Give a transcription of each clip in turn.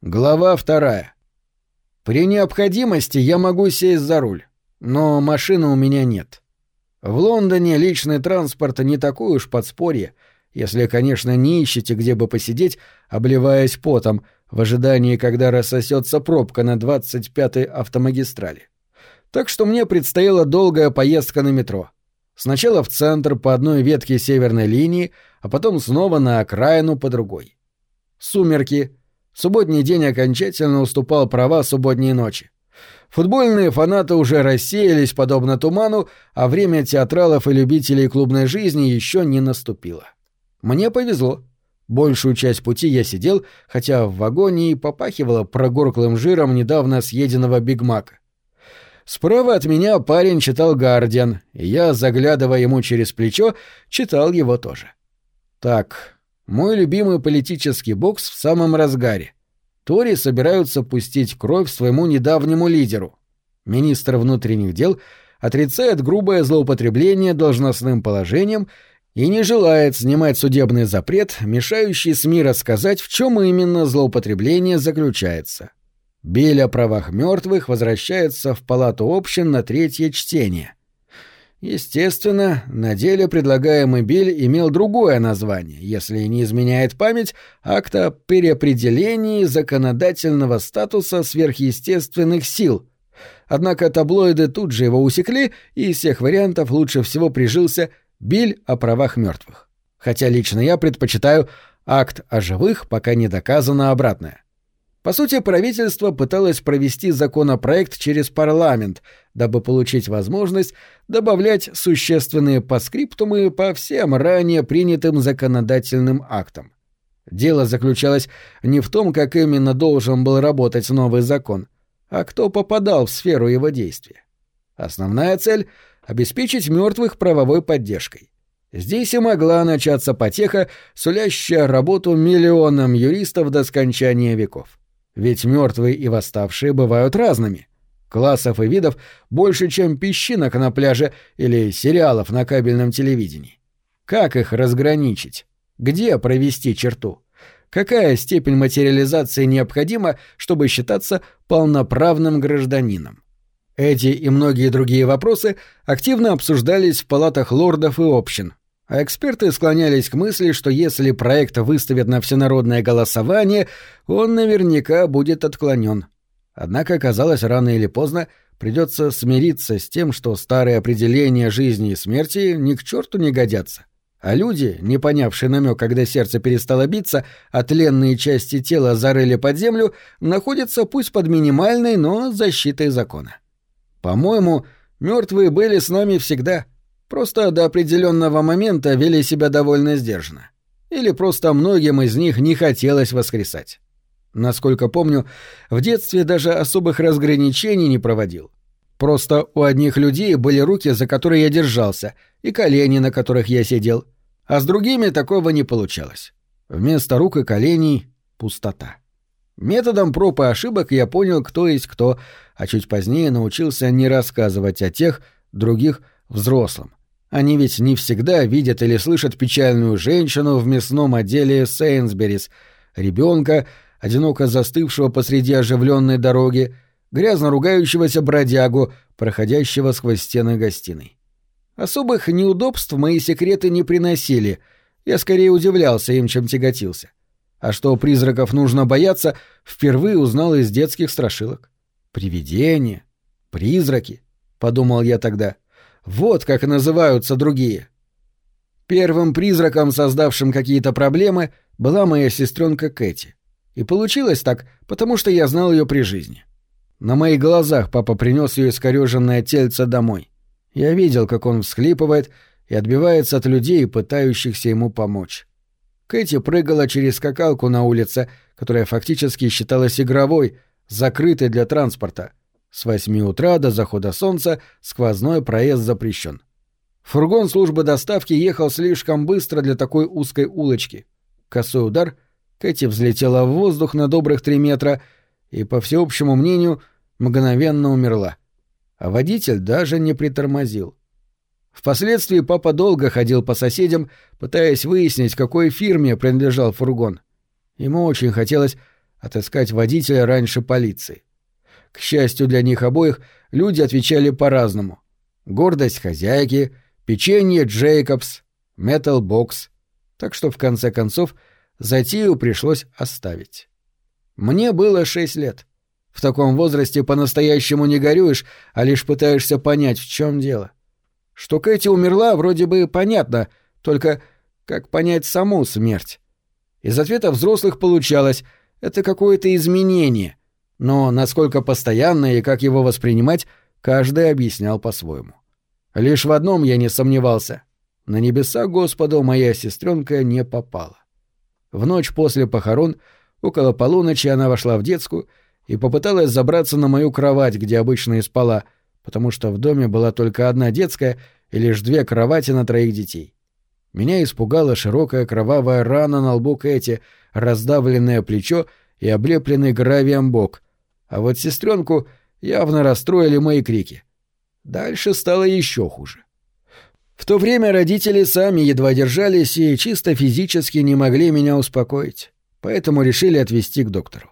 Глава вторая. При необходимости я могу сесть за руль, но машины у меня нет. В Лондоне личный транспорт не такое уж подспорье, если, конечно, не ищете, где бы посидеть, обливаясь потом, в ожидании, когда рассосется пробка на 25-й автомагистрали. Так что мне предстояла долгая поездка на метро. Сначала в центр по одной ветке северной линии, а потом снова на окраину по другой. Сумерки — Субботний день окончательно уступал права субботней ночи. Футбольные фанаты уже рассеялись подобно туману, а время театралов и любителей клубной жизни еще не наступило. Мне повезло. Большую часть пути я сидел, хотя в вагоне и попахивало прогорклым жиром недавно съеденного бигмака. Справа от меня парень читал «Гардиан», и я, заглядывая ему через плечо, читал его тоже. Так, мой любимый политический бокс в самом разгаре. Тори собираются пустить кровь своему недавнему лидеру. Министр внутренних дел отрицает грубое злоупотребление должностным положением и не желает снимать судебный запрет, мешающий СМИ рассказать, в чем именно злоупотребление заключается. Биль о правах мертвых возвращается в палату общин на третье чтение. Естественно, на деле предлагаемый биль имел другое название, если не изменяет память, акт о переопределении законодательного статуса сверхъестественных сил. Однако таблоиды тут же его усекли, и из всех вариантов лучше всего прижился биль о правах мертвых. Хотя лично я предпочитаю акт о живых, пока не доказано обратное. По сути, правительство пыталось провести законопроект через парламент, дабы получить возможность добавлять существенные паскриптумы по всем ранее принятым законодательным актам. Дело заключалось не в том, как именно должен был работать новый закон, а кто попадал в сферу его действия. Основная цель — обеспечить мертвых правовой поддержкой. Здесь и могла начаться потеха, сулящая работу миллионам юристов до скончания веков. Ведь мертвые и восставшие бывают разными. Классов и видов больше, чем песчинок на пляже или сериалов на кабельном телевидении. Как их разграничить? Где провести черту? Какая степень материализации необходима, чтобы считаться полноправным гражданином? Эти и многие другие вопросы активно обсуждались в палатах лордов и общин, а эксперты склонялись к мысли, что если проект выставят на всенародное голосование, он наверняка будет отклонен. Однако, казалось, рано или поздно придется смириться с тем, что старые определения жизни и смерти ни к черту не годятся. А люди, не понявшие намек, когда сердце перестало биться, а тленные части тела зарыли под землю, находятся пусть под минимальной, но защитой закона. По-моему, мертвые были с нами всегда — Просто до определенного момента вели себя довольно сдержанно. Или просто многим из них не хотелось воскресать. Насколько помню, в детстве даже особых разграничений не проводил. Просто у одних людей были руки, за которые я держался, и колени, на которых я сидел, а с другими такого не получалось. Вместо рук и коленей — пустота. Методом проб и ошибок я понял, кто есть кто, а чуть позднее научился не рассказывать о тех, других, взрослым. Они ведь не всегда видят или слышат печальную женщину в мясном отделе Сейнсберис, ребенка, одиноко застывшего посреди оживленной дороги, грязно ругающегося бродягу, проходящего сквозь стены гостиной. Особых неудобств мои секреты не приносили, я скорее удивлялся им, чем тяготился. А что призраков нужно бояться, впервые узнал из детских страшилок. Привидения, призраки, — подумал я тогда — вот как называются другие. Первым призраком, создавшим какие-то проблемы, была моя сестренка Кэти. И получилось так, потому что я знал ее при жизни. На моих глазах папа принес ее искореженное тельце домой. Я видел, как он всхлипывает и отбивается от людей, пытающихся ему помочь. Кэти прыгала через скакалку на улице, которая фактически считалась игровой, закрытой для транспорта, с восьми утра до захода солнца сквозной проезд запрещен. Фургон службы доставки ехал слишком быстро для такой узкой улочки. Косой удар, Кэти взлетела в воздух на добрых три метра и, по всеобщему мнению, мгновенно умерла. А водитель даже не притормозил. Впоследствии папа долго ходил по соседям, пытаясь выяснить, какой фирме принадлежал фургон. Ему очень хотелось отыскать водителя раньше полиции. К счастью для них обоих, люди отвечали по-разному. Гордость хозяйки, печенье Джейкобс, метал-бокс. Так что, в конце концов, затею пришлось оставить. Мне было шесть лет. В таком возрасте по-настоящему не горюешь, а лишь пытаешься понять, в чем дело. Что Кэти умерла, вроде бы понятно, только как понять саму смерть? Из ответа взрослых получалось — это какое-то изменение, но насколько постоянное и как его воспринимать, каждый объяснял по-своему. Лишь в одном я не сомневался. На небеса Господу моя сестренка не попала. В ночь после похорон, около полуночи, она вошла в детскую и попыталась забраться на мою кровать, где обычно и спала, потому что в доме была только одна детская и лишь две кровати на троих детей. Меня испугала широкая кровавая рана на лбу Кэти, раздавленное плечо и облепленный гравием бок. А вот сестренку явно расстроили мои крики. Дальше стало еще хуже. В то время родители сами едва держались и чисто физически не могли меня успокоить, поэтому решили отвезти к доктору.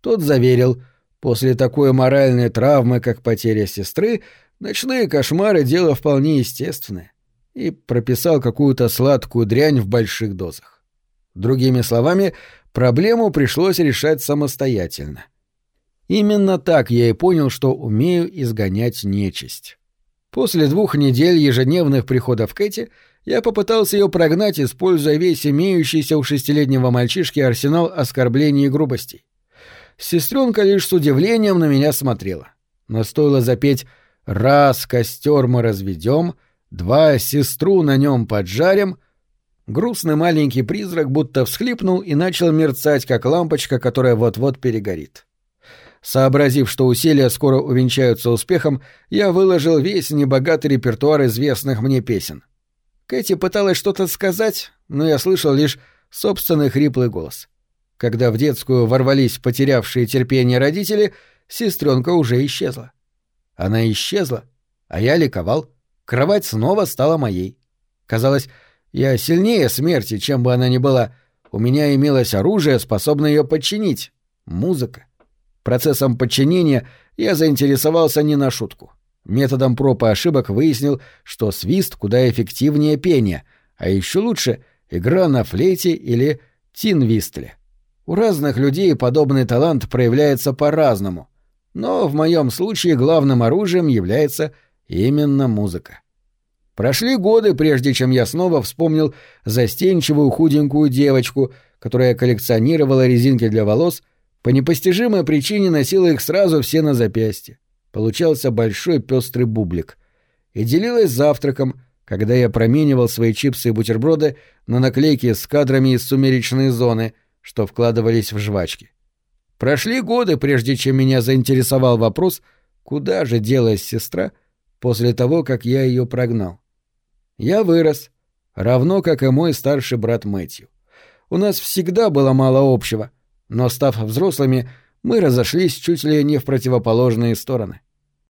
Тот заверил, после такой моральной травмы, как потеря сестры, ночные кошмары — дело вполне естественное и прописал какую-то сладкую дрянь в больших дозах. Другими словами, проблему пришлось решать самостоятельно. Именно так я и понял, что умею изгонять нечисть. После двух недель ежедневных приходов Кэти я попытался ее прогнать, используя весь имеющийся у шестилетнего мальчишки арсенал оскорблений и грубостей. Сестренка лишь с удивлением на меня смотрела. Но стоило запеть «Раз костер мы разведем», Два сестру на нем поджарим. Грустный маленький призрак будто всхлипнул и начал мерцать, как лампочка, которая вот-вот перегорит. Сообразив, что усилия скоро увенчаются успехом, я выложил весь небогатый репертуар известных мне песен. Кэти пыталась что-то сказать, но я слышал лишь собственный хриплый голос. Когда в детскую ворвались потерявшие терпение родители, сестренка уже исчезла. Она исчезла, а я ликовал — Кровать снова стала моей. Казалось, я сильнее смерти, чем бы она ни была. У меня имелось оружие, способное ее подчинить — музыка. Процессом подчинения я заинтересовался не на шутку. Методом проб и ошибок выяснил, что свист куда эффективнее пения, а еще лучше — игра на флейте или тинвистле. У разных людей подобный талант проявляется по-разному, но в моем случае главным оружием является — Именно музыка. Прошли годы, прежде чем я снова вспомнил застенчивую худенькую девочку, которая коллекционировала резинки для волос, по непостижимой причине носила их сразу все на запястье. Получался большой пестрый бублик. И делилась завтраком, когда я променивал свои чипсы и бутерброды на наклейки с кадрами из сумеречной зоны, что вкладывались в жвачки. Прошли годы, прежде чем меня заинтересовал вопрос, куда же делась сестра — после того, как я ее прогнал. Я вырос, равно как и мой старший брат Мэтью. У нас всегда было мало общего, но, став взрослыми, мы разошлись чуть ли не в противоположные стороны.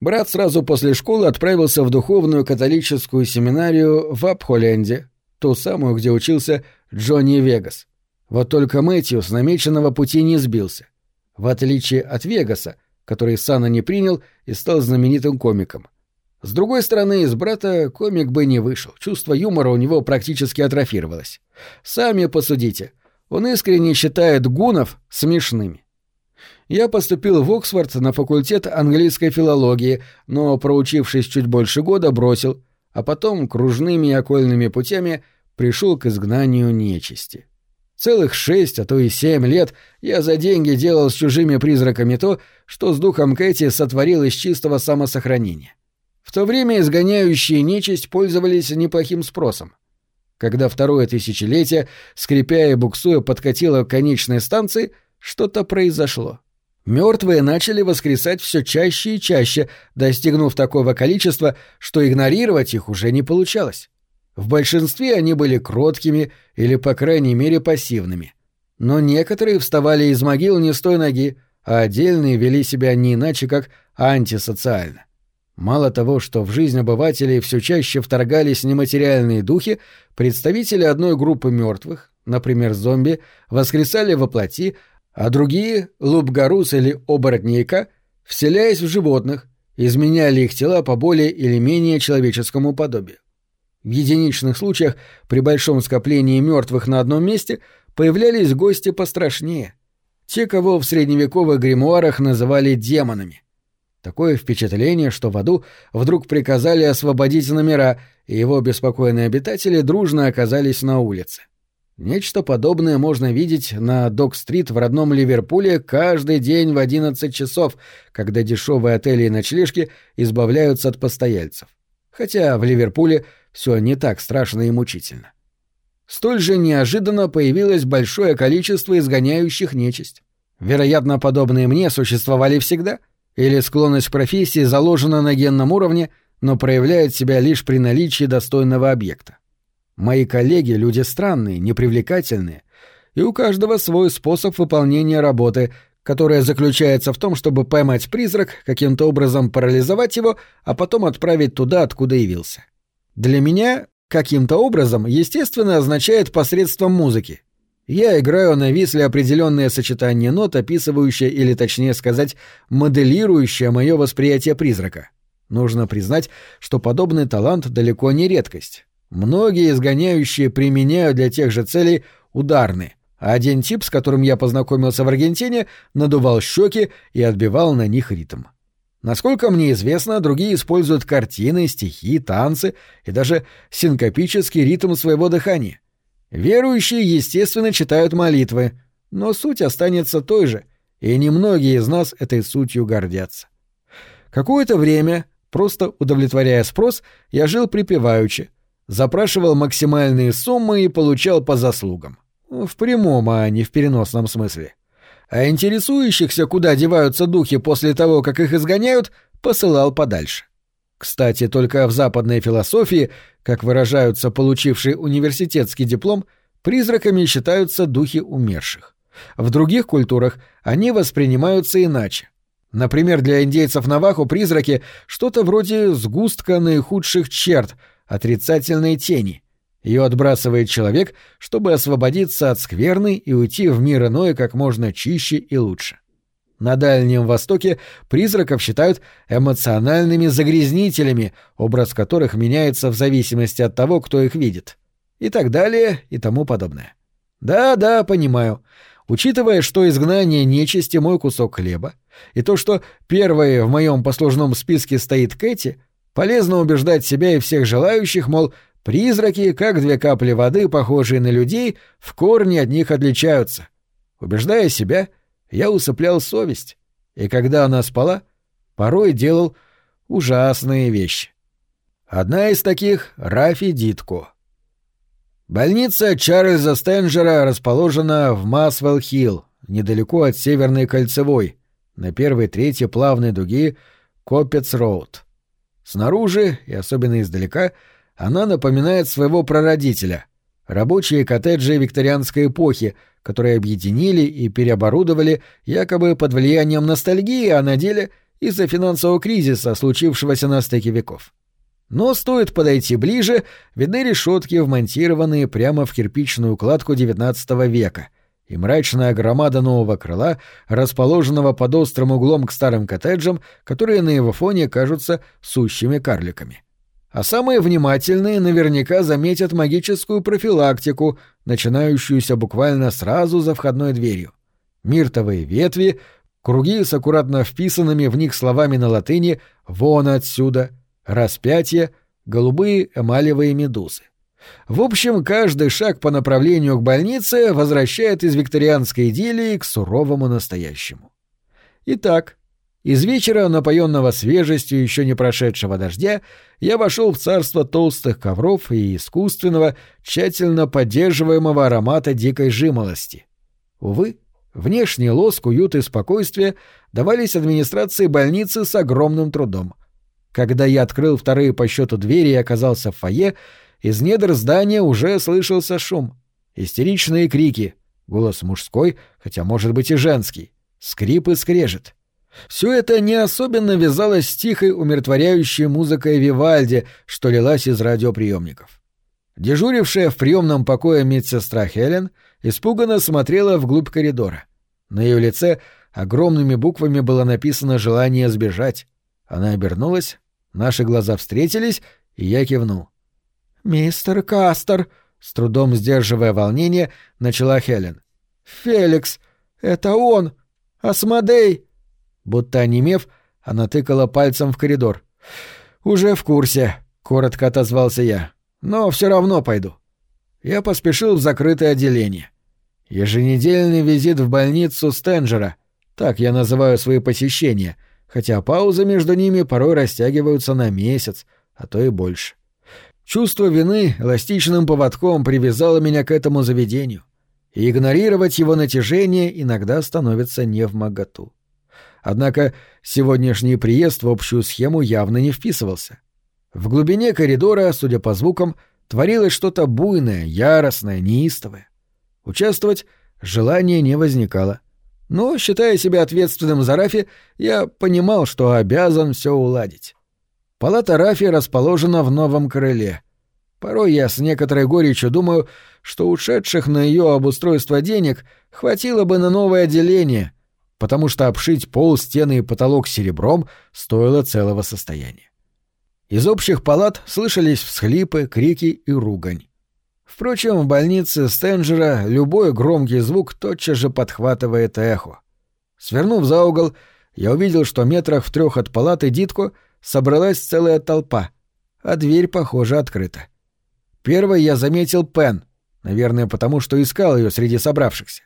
Брат сразу после школы отправился в духовную католическую семинарию в Апхоленде, ту самую, где учился Джонни Вегас. Вот только Мэтью с намеченного пути не сбился. В отличие от Вегаса, который Сана не принял и стал знаменитым комиком — с другой стороны, из брата комик бы не вышел, чувство юмора у него практически атрофировалось. Сами посудите, он искренне считает гунов смешными. Я поступил в Оксфорд на факультет английской филологии, но, проучившись чуть больше года, бросил, а потом кружными и окольными путями пришел к изгнанию нечисти. Целых шесть, а то и семь лет я за деньги делал с чужими призраками то, что с духом Кэти сотворил из чистого самосохранения. В то время изгоняющие нечисть пользовались неплохим спросом. Когда второе тысячелетие, скрипя и буксуя, подкатило к конечной станции, что-то произошло. Мертвые начали воскресать все чаще и чаще, достигнув такого количества, что игнорировать их уже не получалось. В большинстве они были кроткими или, по крайней мере, пассивными. Но некоторые вставали из могил не с той ноги, а отдельные вели себя не иначе, как антисоциально. Мало того, что в жизнь обывателей все чаще вторгались нематериальные духи, представители одной группы мертвых, например, зомби, воскресали во плоти, а другие, лупгарус или оборотнейка, вселяясь в животных, изменяли их тела по более или менее человеческому подобию. В единичных случаях при большом скоплении мертвых на одном месте появлялись гости пострашнее. Те, кого в средневековых гримуарах называли демонами. Такое впечатление, что в аду вдруг приказали освободить номера, и его беспокойные обитатели дружно оказались на улице. Нечто подобное можно видеть на Док-стрит в родном Ливерпуле каждый день в 11 часов, когда дешевые отели и ночлежки избавляются от постояльцев. Хотя в Ливерпуле все не так страшно и мучительно. Столь же неожиданно появилось большое количество изгоняющих нечисть. Вероятно, подобные мне существовали всегда, или склонность к профессии заложена на генном уровне, но проявляет себя лишь при наличии достойного объекта. Мои коллеги — люди странные, непривлекательные, и у каждого свой способ выполнения работы, которая заключается в том, чтобы поймать призрак, каким-то образом парализовать его, а потом отправить туда, откуда явился. Для меня каким-то образом, естественно, означает посредством музыки. Я играю на висле определенное сочетание нот, описывающее или, точнее сказать, моделирующее мое восприятие призрака. Нужно признать, что подобный талант далеко не редкость. Многие изгоняющие применяют для тех же целей ударные, один тип, с которым я познакомился в Аргентине, надувал щеки и отбивал на них ритм. Насколько мне известно, другие используют картины, стихи, танцы и даже синкопический ритм своего дыхания. Верующие, естественно, читают молитвы, но суть останется той же, и немногие из нас этой сутью гордятся. Какое-то время, просто удовлетворяя спрос, я жил припеваючи, запрашивал максимальные суммы и получал по заслугам. В прямом, а не в переносном смысле а интересующихся, куда деваются духи после того, как их изгоняют, посылал подальше. Кстати, только в западной философии, как выражаются получившие университетский диплом, призраками считаются духи умерших. В других культурах они воспринимаются иначе. Например, для индейцев Навахо призраки — что-то вроде сгустка наихудших черт, отрицательной тени — ее отбрасывает человек, чтобы освободиться от скверны и уйти в мир иной как можно чище и лучше. На Дальнем Востоке призраков считают эмоциональными загрязнителями, образ которых меняется в зависимости от того, кто их видит. И так далее, и тому подобное. Да-да, понимаю. Учитывая, что изгнание нечисти — мой кусок хлеба, и то, что первой в моем послужном списке стоит Кэти, полезно убеждать себя и всех желающих, мол, Призраки, как две капли воды, похожие на людей, в корне от них отличаются. Убеждая себя, я усыплял совесть, и когда она спала, порой делал ужасные вещи. Одна из таких — Рафи Дитко. Больница Чарльза Стенджера расположена в Масвелл-Хилл, недалеко от Северной Кольцевой, на первой трети плавной дуги Копец-Роуд. Снаружи, и особенно издалека, — она напоминает своего прародителя — рабочие коттеджи викторианской эпохи, которые объединили и переоборудовали якобы под влиянием ностальгии, а на деле из-за финансового кризиса, случившегося на стыке веков. Но стоит подойти ближе, видны решетки, вмонтированные прямо в кирпичную кладку XIX века, и мрачная громада нового крыла, расположенного под острым углом к старым коттеджам, которые на его фоне кажутся сущими карликами. — а самые внимательные наверняка заметят магическую профилактику, начинающуюся буквально сразу за входной дверью. Миртовые ветви, круги с аккуратно вписанными в них словами на латыни «вон отсюда», «распятие», голубые эмалевые медузы. В общем, каждый шаг по направлению к больнице возвращает из викторианской идиллии к суровому настоящему. Итак, из вечера, напоенного свежестью еще не прошедшего дождя, я вошел в царство толстых ковров и искусственного, тщательно поддерживаемого аромата дикой жимолости. Увы, внешний лоск, уют и спокойствие давались администрации больницы с огромным трудом. Когда я открыл вторые по счету двери и оказался в фойе, из недр здания уже слышался шум. Истеричные крики, голос мужской, хотя, может быть, и женский, скрип и скрежет — все это не особенно вязалось с тихой, умиротворяющей музыкой Вивальди, что лилась из радиоприемников. Дежурившая в приемном покое медсестра Хелен испуганно смотрела вглубь коридора. На ее лице огромными буквами было написано желание сбежать. Она обернулась, наши глаза встретились, и я кивнул. «Мистер Кастер», — с трудом сдерживая волнение, начала Хелен. «Феликс, это он! Асмодей!» Будто онемев, она тыкала пальцем в коридор. «Уже в курсе», — коротко отозвался я. «Но все равно пойду». Я поспешил в закрытое отделение. Еженедельный визит в больницу Стенджера, так я называю свои посещения, хотя паузы между ними порой растягиваются на месяц, а то и больше. Чувство вины эластичным поводком привязало меня к этому заведению, и игнорировать его натяжение иногда становится не в моготу. Однако сегодняшний приезд в общую схему явно не вписывался. В глубине коридора, судя по звукам, творилось что-то буйное, яростное, неистовое. Участвовать желания не возникало. Но, считая себя ответственным за Рафи, я понимал, что обязан все уладить. Палата Рафи расположена в новом крыле. Порой я с некоторой горечью думаю, что ушедших на ее обустройство денег хватило бы на новое отделение, потому что обшить пол, стены и потолок серебром стоило целого состояния. Из общих палат слышались всхлипы, крики и ругань. Впрочем, в больнице Стенджера любой громкий звук тотчас же подхватывает эхо. Свернув за угол, я увидел, что метрах в трех от палаты Дитко собралась целая толпа, а дверь, похоже, открыта. Первой я заметил Пен, наверное, потому что искал ее среди собравшихся.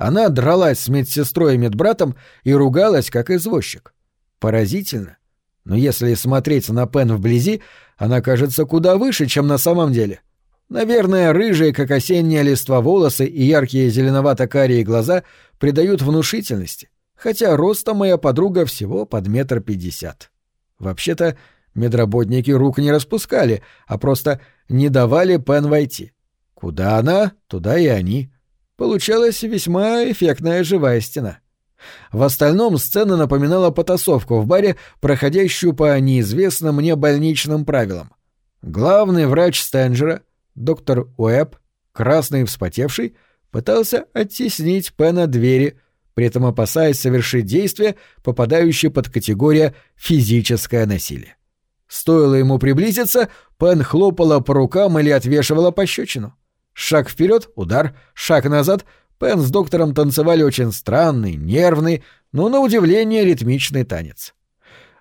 Она дралась с медсестрой и медбратом и ругалась, как извозчик. Поразительно. Но если смотреть на Пен вблизи, она кажется куда выше, чем на самом деле. Наверное, рыжие, как осенняя листва волосы и яркие зеленовато-карие глаза придают внушительности, хотя роста моя подруга всего под метр пятьдесят. Вообще-то, медработники рук не распускали, а просто не давали Пен войти. Куда она, туда и они. Получалась весьма эффектная живая стена. В остальном сцена напоминала потасовку в баре, проходящую по неизвестным мне больничным правилам. Главный врач Стенджера, доктор Уэбб, красный и вспотевший, пытался оттеснить Пена двери, при этом опасаясь совершить действие, попадающее под категорию «физическое насилие». Стоило ему приблизиться, Пен хлопала по рукам или отвешивала пощечину. Шаг вперед — удар, шаг назад — Пен с доктором танцевали очень странный, нервный, но, на удивление, ритмичный танец.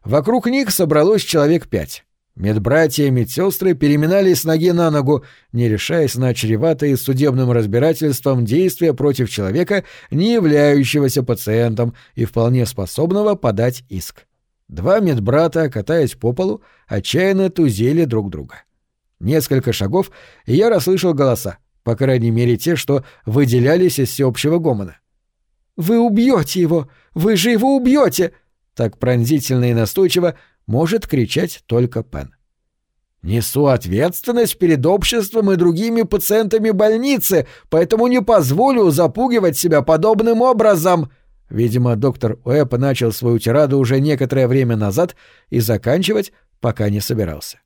Вокруг них собралось человек пять. Медбратья и медсестры переминались с ноги на ногу, не решаясь на чреватые судебным разбирательством действия против человека, не являющегося пациентом и вполне способного подать иск. Два медбрата, катаясь по полу, отчаянно тузели друг друга. Несколько шагов, и я расслышал голоса по крайней мере те, что выделялись из всеобщего гомона. «Вы убьете его! Вы же его убьете!» Так пронзительно и настойчиво может кричать только Пен. «Несу ответственность перед обществом и другими пациентами больницы, поэтому не позволю запугивать себя подобным образом!» Видимо, доктор Уэбб начал свою тираду уже некоторое время назад и заканчивать пока не собирался.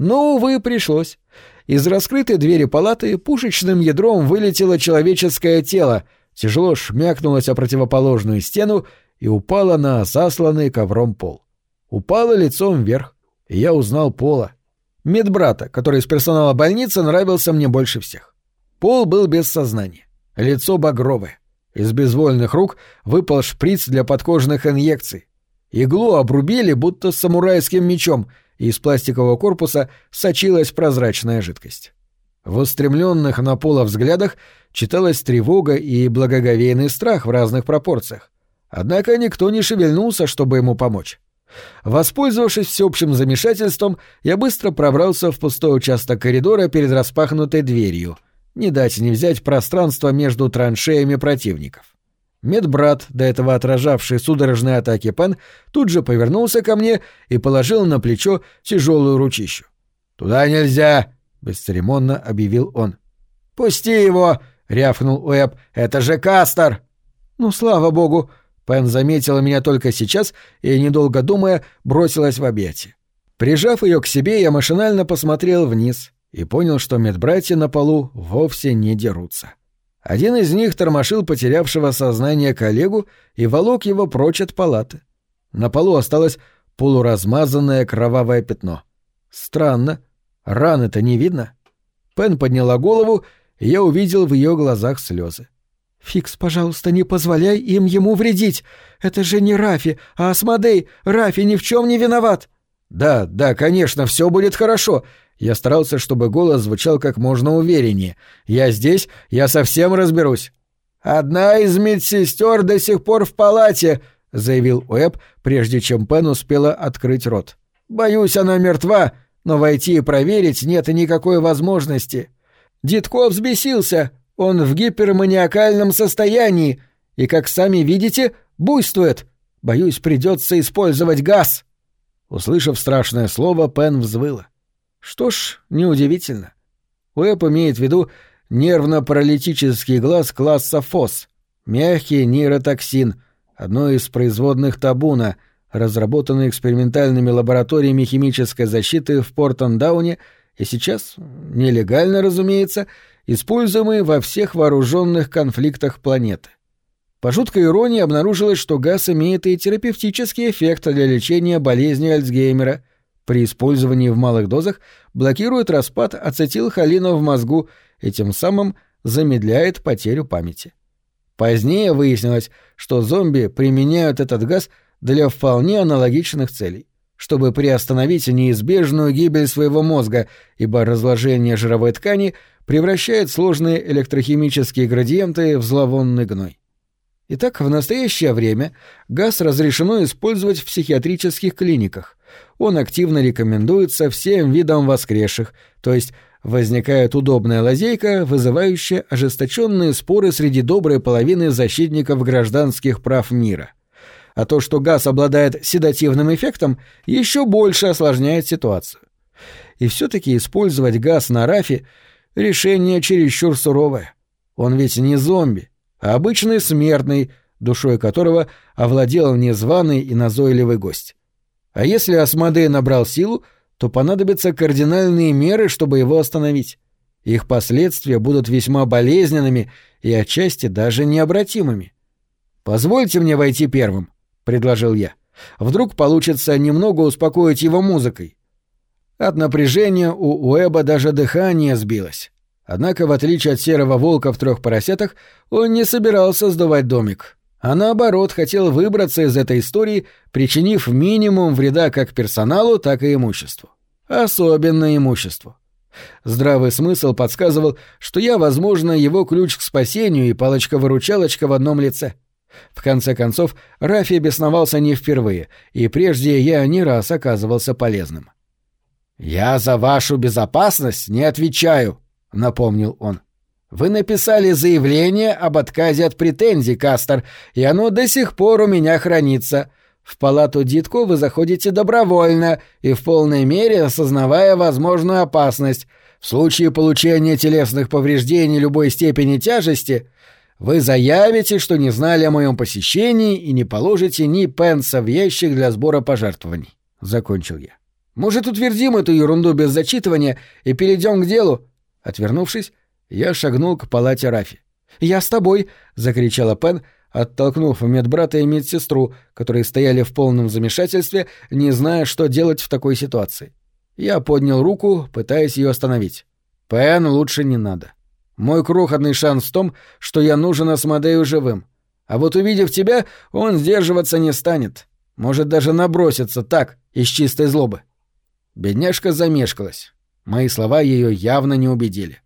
Но, увы, пришлось. Из раскрытой двери палаты пушечным ядром вылетело человеческое тело, тяжело шмякнулось о противоположную стену и упало на засланный ковром пол. Упало лицом вверх, и я узнал Пола. Медбрата, который из персонала больницы нравился мне больше всех. Пол был без сознания, лицо багровое. Из безвольных рук выпал шприц для подкожных инъекций. Иглу обрубили, будто самурайским мечом — и из пластикового корпуса сочилась прозрачная жидкость. В устремленных на пола взглядах читалась тревога и благоговейный страх в разных пропорциях. Однако никто не шевельнулся, чтобы ему помочь. Воспользовавшись всеобщим замешательством, я быстро пробрался в пустой участок коридора перед распахнутой дверью. Не дать не взять пространство между траншеями противников. Медбрат, до этого отражавший судорожные атаки Пен, тут же повернулся ко мне и положил на плечо тяжелую ручищу. «Туда нельзя!» — бесцеремонно объявил он. «Пусти его!» — рявкнул Уэб. «Это же Кастер!» «Ну, слава богу!» Пен заметила меня только сейчас и, недолго думая, бросилась в объятия. Прижав ее к себе, я машинально посмотрел вниз и понял, что медбратья на полу вовсе не дерутся. Один из них тормошил потерявшего сознание коллегу и волок его прочь от палаты. На полу осталось полуразмазанное кровавое пятно. Странно. Раны-то не видно. Пен подняла голову, и я увидел в ее глазах слезы. «Фикс, пожалуйста, не позволяй им ему вредить. Это же не Рафи, а Асмодей. Рафи ни в чем не виноват». «Да, да, конечно, все будет хорошо. Я старался, чтобы голос звучал как можно увереннее. «Я здесь, я совсем разберусь». «Одна из медсестер до сих пор в палате», — заявил Уэб, прежде чем Пен успела открыть рот. «Боюсь, она мертва, но войти и проверить нет никакой возможности. Дитко взбесился, он в гиперманиакальном состоянии и, как сами видите, буйствует. Боюсь, придется использовать газ». Услышав страшное слово, Пен взвыла. Что ж, неудивительно. Уэб имеет в виду нервно-паралитический глаз класса ФОС, мягкий нейротоксин, одно из производных табуна, разработанный экспериментальными лабораториями химической защиты в Портендауне и сейчас, нелегально, разумеется, используемый во всех вооруженных конфликтах планеты. По жуткой иронии обнаружилось, что газ имеет и терапевтический эффект для лечения болезни Альцгеймера, при использовании в малых дозах блокирует распад ацетилхолина в мозгу и тем самым замедляет потерю памяти. Позднее выяснилось, что зомби применяют этот газ для вполне аналогичных целей, чтобы приостановить неизбежную гибель своего мозга, ибо разложение жировой ткани превращает сложные электрохимические градиенты в зловонный гной. Итак, в настоящее время газ разрешено использовать в психиатрических клиниках, он активно рекомендуется всем видам воскресших, то есть возникает удобная лазейка, вызывающая ожесточенные споры среди доброй половины защитников гражданских прав мира. А то, что газ обладает седативным эффектом, еще больше осложняет ситуацию. И все-таки использовать газ на рафе — решение чересчур суровое. Он ведь не зомби, а обычный смертный, душой которого овладел незваный и назойливый гость. А если Асмодей набрал силу, то понадобятся кардинальные меры, чтобы его остановить. Их последствия будут весьма болезненными и отчасти даже необратимыми. «Позвольте мне войти первым», — предложил я. «Вдруг получится немного успокоить его музыкой». От напряжения у Уэба даже дыхание сбилось. Однако, в отличие от серого волка в трех поросятах, он не собирался сдавать домик а наоборот хотел выбраться из этой истории, причинив минимум вреда как персоналу, так и имуществу. Особенно имуществу. Здравый смысл подсказывал, что я, возможно, его ключ к спасению и палочка-выручалочка в одном лице. В конце концов, Рафи бесновался не впервые, и прежде я не раз оказывался полезным. «Я за вашу безопасность не отвечаю», — напомнил он. Вы написали заявление об отказе от претензий, Кастер, и оно до сих пор у меня хранится. В палату Дитко вы заходите добровольно и в полной мере осознавая возможную опасность. В случае получения телесных повреждений любой степени тяжести вы заявите, что не знали о моем посещении и не положите ни пенса в ящик для сбора пожертвований. Закончил я. Может, утвердим эту ерунду без зачитывания и перейдем к делу? Отвернувшись, я шагнул к палате Рафи. «Я с тобой!» — закричала Пен, оттолкнув медбрата и медсестру, которые стояли в полном замешательстве, не зная, что делать в такой ситуации. Я поднял руку, пытаясь ее остановить. «Пен, лучше не надо. Мой крохотный шанс в том, что я нужен Асмодею живым. А вот увидев тебя, он сдерживаться не станет. Может даже наброситься так, из чистой злобы». Бедняжка замешкалась. Мои слова ее явно не убедили.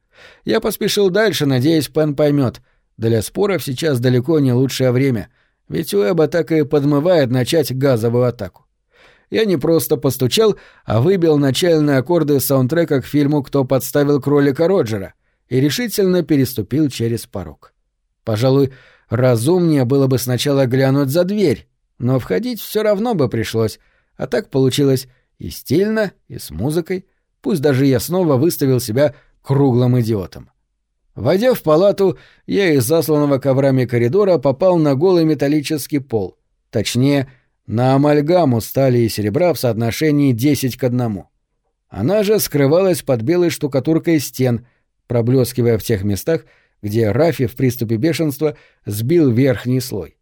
Я поспешил дальше, надеясь, Пен поймет. Для споров сейчас далеко не лучшее время, ведь Уэба так и подмывает начать газовую атаку. Я не просто постучал, а выбил начальные аккорды саундтрека к фильму «Кто подставил кролика Роджера» и решительно переступил через порог. Пожалуй, разумнее было бы сначала глянуть за дверь, но входить все равно бы пришлось, а так получилось и стильно, и с музыкой, пусть даже я снова выставил себя круглым идиотом. Войдя в палату, я из засланного коврами коридора попал на голый металлический пол. Точнее, на амальгаму стали и серебра в соотношении 10 к 1. Она же скрывалась под белой штукатуркой стен, проблескивая в тех местах, где Рафи в приступе бешенства сбил верхний слой.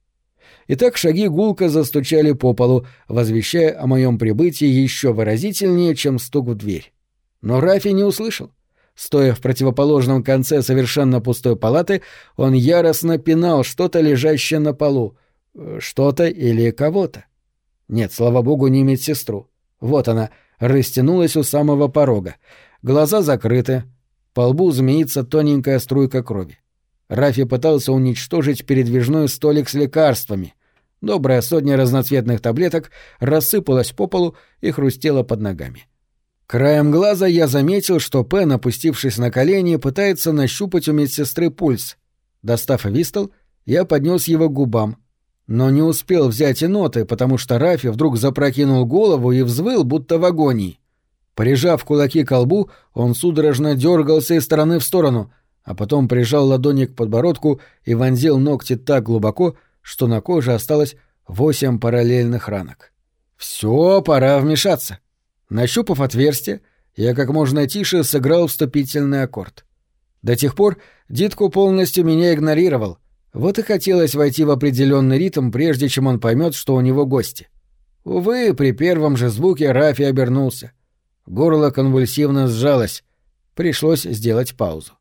Итак, шаги гулко застучали по полу, возвещая о моем прибытии еще выразительнее, чем стук в дверь. Но Рафи не услышал. Стоя в противоположном конце совершенно пустой палаты, он яростно пинал что-то, лежащее на полу. Э, что-то или кого-то. Нет, слава богу, не медсестру. Вот она, растянулась у самого порога. Глаза закрыты. По лбу змеится тоненькая струйка крови. Рафи пытался уничтожить передвижной столик с лекарствами. Добрая сотня разноцветных таблеток рассыпалась по полу и хрустела под ногами. Краем глаза я заметил, что Пен, опустившись на колени, пытается нащупать у медсестры пульс. Достав вистол, я поднес его к губам, но не успел взять и ноты, потому что Рафи вдруг запрокинул голову и взвыл, будто в агонии. Прижав кулаки к колбу, он судорожно дергался из стороны в сторону, а потом прижал ладони к подбородку и вонзил ногти так глубоко, что на коже осталось восемь параллельных ранок. Все, пора вмешаться. Нащупав отверстие, я как можно тише сыграл вступительный аккорд. До тех пор Дитку полностью меня игнорировал, вот и хотелось войти в определенный ритм, прежде чем он поймет, что у него гости. Увы, при первом же звуке Рафи обернулся. Горло конвульсивно сжалось. Пришлось сделать паузу.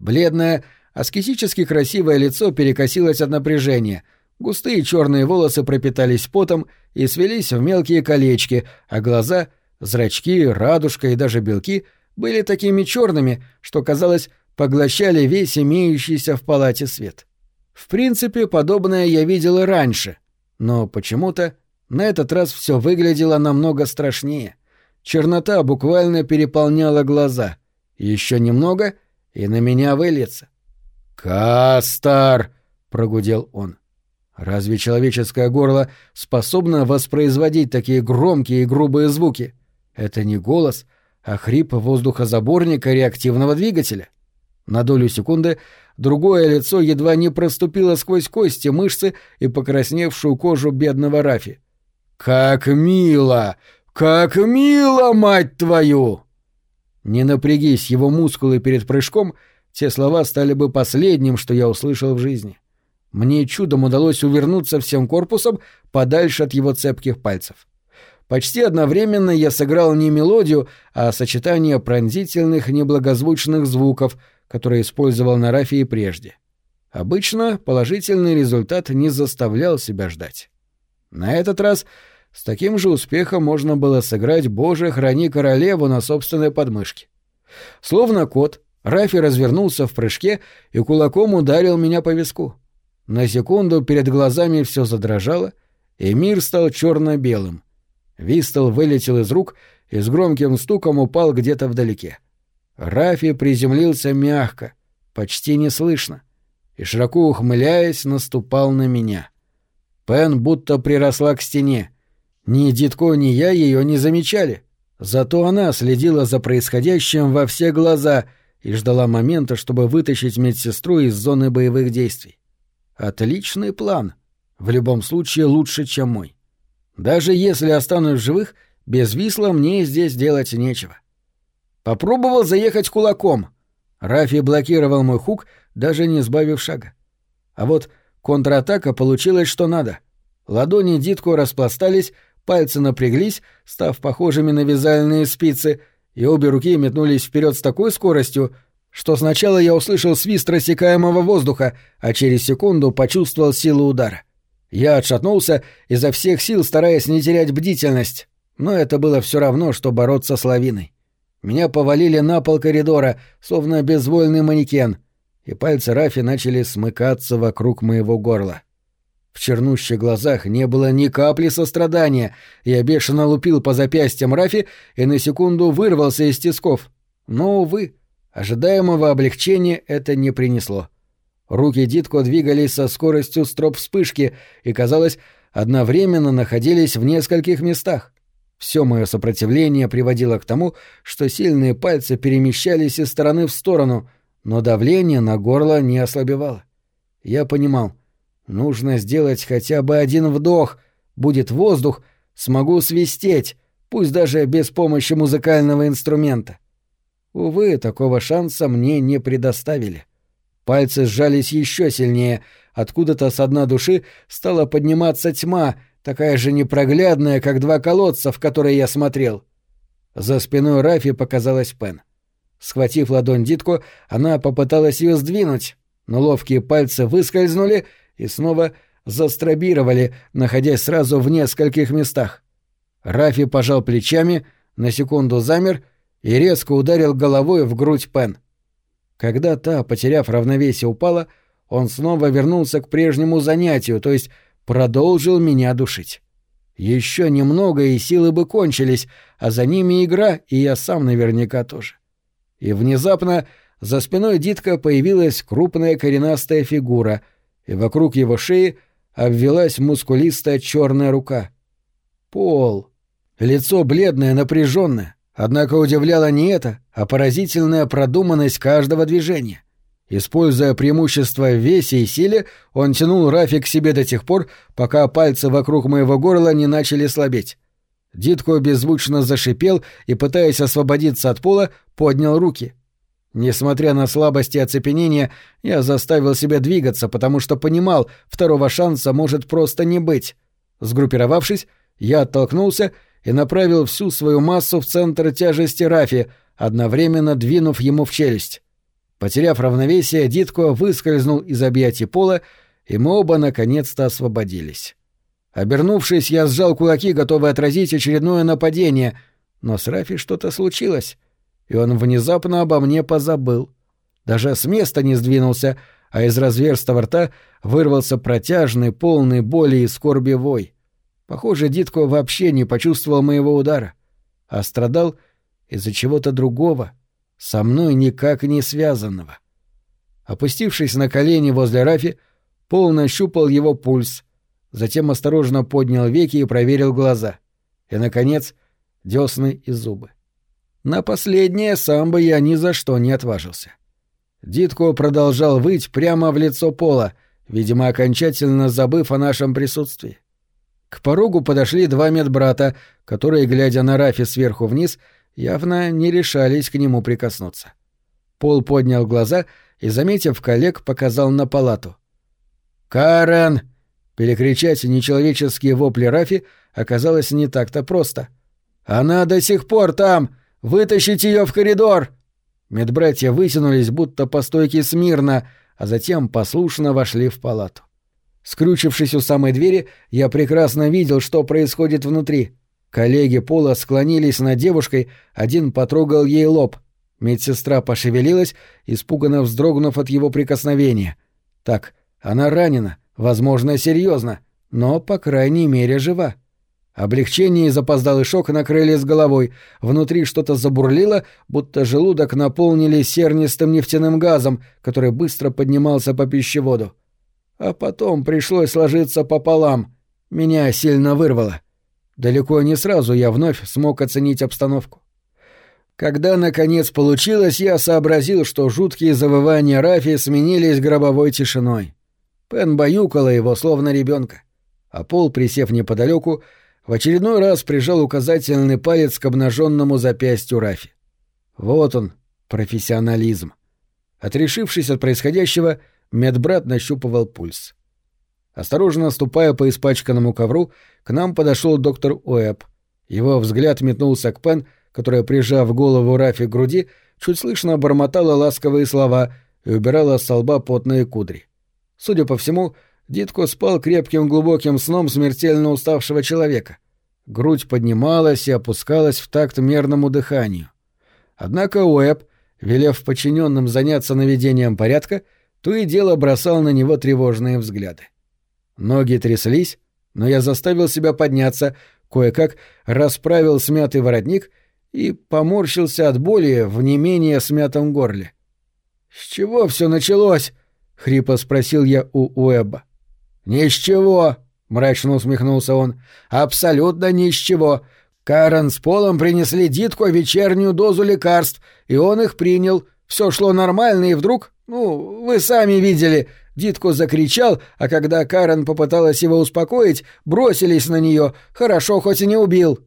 Бледное, аскетически красивое лицо перекосилось от напряжения. Густые черные волосы пропитались потом и свелись в мелкие колечки, а глаза, зрачки, радужка и даже белки были такими черными, что, казалось, поглощали весь имеющийся в палате свет. В принципе, подобное я видел и раньше, но почему-то на этот раз все выглядело намного страшнее. Чернота буквально переполняла глаза. Еще немного, и на меня выльется. «Кастар!» — прогудел он. «Разве человеческое горло способно воспроизводить такие громкие и грубые звуки? Это не голос, а хрип воздухозаборника реактивного двигателя». На долю секунды другое лицо едва не проступило сквозь кости, мышцы и покрасневшую кожу бедного Рафи. «Как мило! Как мило, мать твою!» Не напрягись его мускулы перед прыжком, те слова стали бы последним, что я услышал в жизни. Мне чудом удалось увернуться всем корпусом подальше от его цепких пальцев. Почти одновременно я сыграл не мелодию, а сочетание пронзительных неблагозвучных звуков — который использовал на Рафии прежде. Обычно положительный результат не заставлял себя ждать. На этот раз с таким же успехом можно было сыграть «Боже, храни королеву» на собственной подмышке. Словно кот, Рафи развернулся в прыжке и кулаком ударил меня по виску. На секунду перед глазами все задрожало, и мир стал черно-белым. Вистол вылетел из рук и с громким стуком упал где-то вдалеке. Рафи приземлился мягко, почти неслышно, и, широко ухмыляясь, наступал на меня. Пен будто приросла к стене. Ни Дитко, ни я ее не замечали. Зато она следила за происходящим во все глаза и ждала момента, чтобы вытащить медсестру из зоны боевых действий. Отличный план. В любом случае лучше, чем мой. Даже если останусь живых, без Висла мне здесь делать нечего. — Попробовал заехать кулаком. Рафи блокировал мой хук, даже не сбавив шага. А вот контратака получилась что надо. Ладони Дитко распластались, пальцы напряглись, став похожими на вязальные спицы, и обе руки метнулись вперед с такой скоростью, что сначала я услышал свист рассекаемого воздуха, а через секунду почувствовал силу удара. Я отшатнулся, изо всех сил стараясь не терять бдительность, но это было все равно, что бороться с лавиной. Меня повалили на пол коридора, словно безвольный манекен, и пальцы Рафи начали смыкаться вокруг моего горла. В чернущих глазах не было ни капли сострадания. Я бешено лупил по запястьям Рафи и на секунду вырвался из тисков. Но, увы, ожидаемого облегчения это не принесло. Руки Дитко двигались со скоростью строп вспышки и, казалось, одновременно находились в нескольких местах. Все мое сопротивление приводило к тому, что сильные пальцы перемещались из стороны в сторону, но давление на горло не ослабевало. Я понимал, нужно сделать хотя бы один вдох, будет воздух, смогу свистеть, пусть даже без помощи музыкального инструмента. Увы, такого шанса мне не предоставили. Пальцы сжались еще сильнее. Откуда-то с дна души стала подниматься тьма, такая же непроглядная, как два колодца, в которые я смотрел. За спиной Рафи показалась Пен. Схватив ладонь Дитку, она попыталась ее сдвинуть, но ловкие пальцы выскользнули и снова застробировали, находясь сразу в нескольких местах. Рафи пожал плечами, на секунду замер и резко ударил головой в грудь Пен. Когда та, потеряв равновесие, упала, он снова вернулся к прежнему занятию, то есть продолжил меня душить. Еще немного, и силы бы кончились, а за ними игра, и я сам наверняка тоже. И внезапно за спиной Дитка появилась крупная коренастая фигура, и вокруг его шеи обвелась мускулистая черная рука. Пол. Лицо бледное, напряженное. Однако удивляло не это, а поразительная продуманность каждого движения. Используя преимущество в весе и силе, он тянул Рафи к себе до тех пор, пока пальцы вокруг моего горла не начали слабеть. Дитко беззвучно зашипел и, пытаясь освободиться от пола, поднял руки. Несмотря на слабость и оцепенение, я заставил себя двигаться, потому что понимал, второго шанса может просто не быть. Сгруппировавшись, я оттолкнулся и направил всю свою массу в центр тяжести Рафи, одновременно двинув ему в челюсть. Потеряв равновесие, Дитко выскользнул из объятий пола, и мы оба наконец-то освободились. Обернувшись, я сжал кулаки, готовый отразить очередное нападение, но с Рафи что-то случилось, и он внезапно обо мне позабыл. Даже с места не сдвинулся, а из разверстого рта вырвался протяжный, полный боли и скорби вой. Похоже, Дитко вообще не почувствовал моего удара, а страдал из-за чего-то другого, со мной никак не связанного. Опустившись на колени возле Рафи, Пол нащупал его пульс, затем осторожно поднял веки и проверил глаза. И, наконец, десны и зубы. На последнее сам бы я ни за что не отважился. Дитко продолжал выть прямо в лицо Пола, видимо, окончательно забыв о нашем присутствии. К порогу подошли два медбрата, которые, глядя на Рафи сверху вниз, явно не решались к нему прикоснуться. Пол поднял глаза и, заметив коллег, показал на палату. «Карен!» Перекричать нечеловеческие вопли Рафи оказалось не так-то просто. «Она до сих пор там! Вытащить ее в коридор!» Медбратья вытянулись, будто по стойке смирно, а затем послушно вошли в палату. Скрючившись у самой двери, я прекрасно видел, что происходит внутри. Коллеги Пола склонились над девушкой, один потрогал ей лоб. Медсестра пошевелилась, испуганно вздрогнув от его прикосновения. Так, она ранена, возможно, серьезно, но, по крайней мере, жива. Облегчение и запоздалый шок накрыли с головой. Внутри что-то забурлило, будто желудок наполнили сернистым нефтяным газом, который быстро поднимался по пищеводу. А потом пришлось сложиться пополам. Меня сильно вырвало. Далеко не сразу я вновь смог оценить обстановку. Когда, наконец, получилось, я сообразил, что жуткие завывания Рафи сменились гробовой тишиной. Пен баюкала его, словно ребенка, а Пол, присев неподалеку, в очередной раз прижал указательный палец к обнаженному запястью Рафи. Вот он, профессионализм. Отрешившись от происходящего, медбрат нащупывал пульс. Осторожно ступая по испачканному ковру, к нам подошел доктор Уэбб. Его взгляд метнулся к Пен, которая, прижав голову Рафи к груди, чуть слышно бормотала ласковые слова и убирала с лба потные кудри. Судя по всему, Дитко спал крепким глубоким сном смертельно уставшего человека. Грудь поднималась и опускалась в такт мерному дыханию. Однако Уэбб, велев подчиненным заняться наведением порядка, то и дело бросал на него тревожные взгляды. Ноги тряслись, но я заставил себя подняться, кое-как расправил смятый воротник и поморщился от боли в не менее смятом горле. «С чего все началось?» — хрипо спросил я у Уэбба. «Ни с чего!» — мрачно усмехнулся он. «Абсолютно ни с чего. Карен с Полом принесли Дитку вечернюю дозу лекарств, и он их принял. Все шло нормально, и вдруг ну, вы сами видели. Дитко закричал, а когда Карен попыталась его успокоить, бросились на нее. Хорошо, хоть и не убил.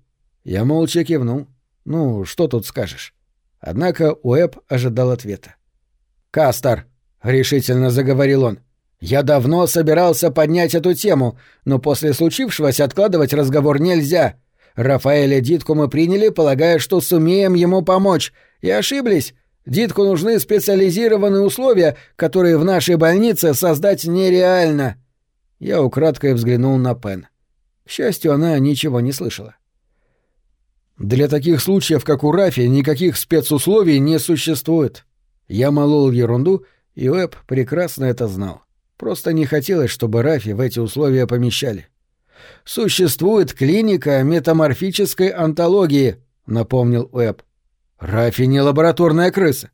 Я молча кивнул. Ну, что тут скажешь? Однако Уэб ожидал ответа. «Кастер!» —— решительно заговорил он. «Я давно собирался поднять эту тему, но после случившегося откладывать разговор нельзя. Рафаэля Дитку мы приняли, полагая, что сумеем ему помочь, и ошиблись. Дитку нужны специализированные условия, которые в нашей больнице создать нереально». Я украдкой взглянул на Пен. К счастью, она ничего не слышала. Для таких случаев, как у Рафи, никаких спецусловий не существует. Я молол ерунду, и Уэб прекрасно это знал. Просто не хотелось, чтобы Рафи в эти условия помещали. «Существует клиника метаморфической антологии», — напомнил Уэб. «Рафи не лабораторная крыса.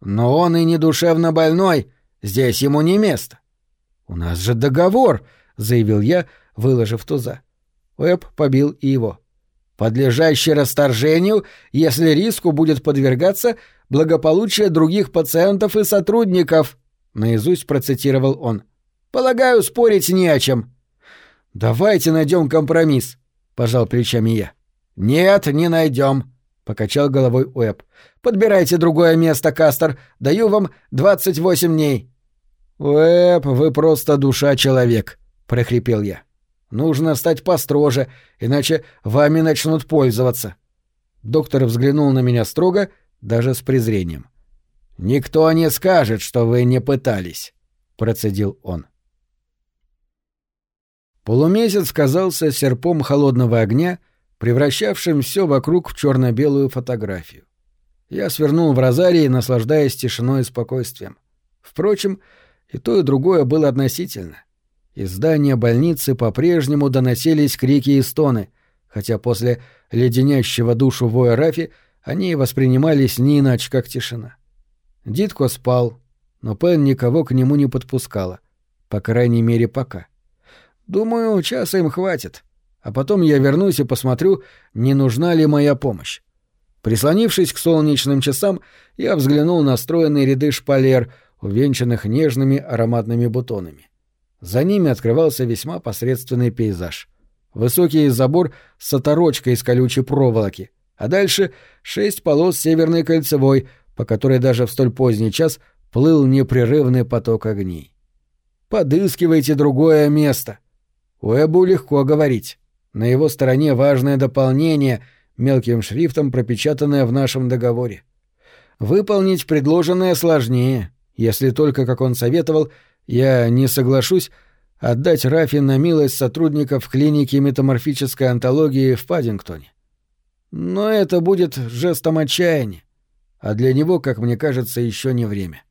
Но он и не душевно больной, здесь ему не место». «У нас же договор», — заявил я, выложив туза. Уэб побил и его. «Подлежащий расторжению, если риску будет подвергаться благополучие других пациентов и сотрудников», — наизусть процитировал он. «Полагаю, спорить не о чем». «Давайте найдем компромисс», — пожал плечами я. «Нет, не найдем», — покачал головой Уэб. «Подбирайте другое место, Кастер. Даю вам двадцать восемь дней». «Уэб, вы просто душа человек», — прохрипел я. «Нужно стать построже, иначе вами начнут пользоваться». Доктор взглянул на меня строго, даже с презрением. «Никто не скажет, что вы не пытались», — процедил он. Полумесяц казался серпом холодного огня, превращавшим все вокруг в черно-белую фотографию. Я свернул в розарии, наслаждаясь тишиной и спокойствием. Впрочем, и то, и другое было относительно. Из здания больницы по-прежнему доносились крики и стоны, хотя после леденящего душу воя Рафи они воспринимались не иначе, как тишина. Дитко спал, но Пен никого к нему не подпускала, по крайней мере, пока. Думаю, часа им хватит, а потом я вернусь и посмотрю, не нужна ли моя помощь. Прислонившись к солнечным часам, я взглянул на стройные ряды шпалер, увенчанных нежными ароматными бутонами. За ними открывался весьма посредственный пейзаж. Высокий забор с оторочкой из колючей проволоки, а дальше шесть полос северной кольцевой, по которой даже в столь поздний час плыл непрерывный поток огней. «Подыскивайте другое место!» Уэбу легко говорить. На его стороне важное дополнение, мелким шрифтом пропечатанное в нашем договоре. Выполнить предложенное сложнее, если только, как он советовал, я не соглашусь отдать Рафи на милость сотрудников клиники метаморфической антологии в Паддингтоне. Но это будет жестом отчаяния, а для него, как мне кажется, еще не время.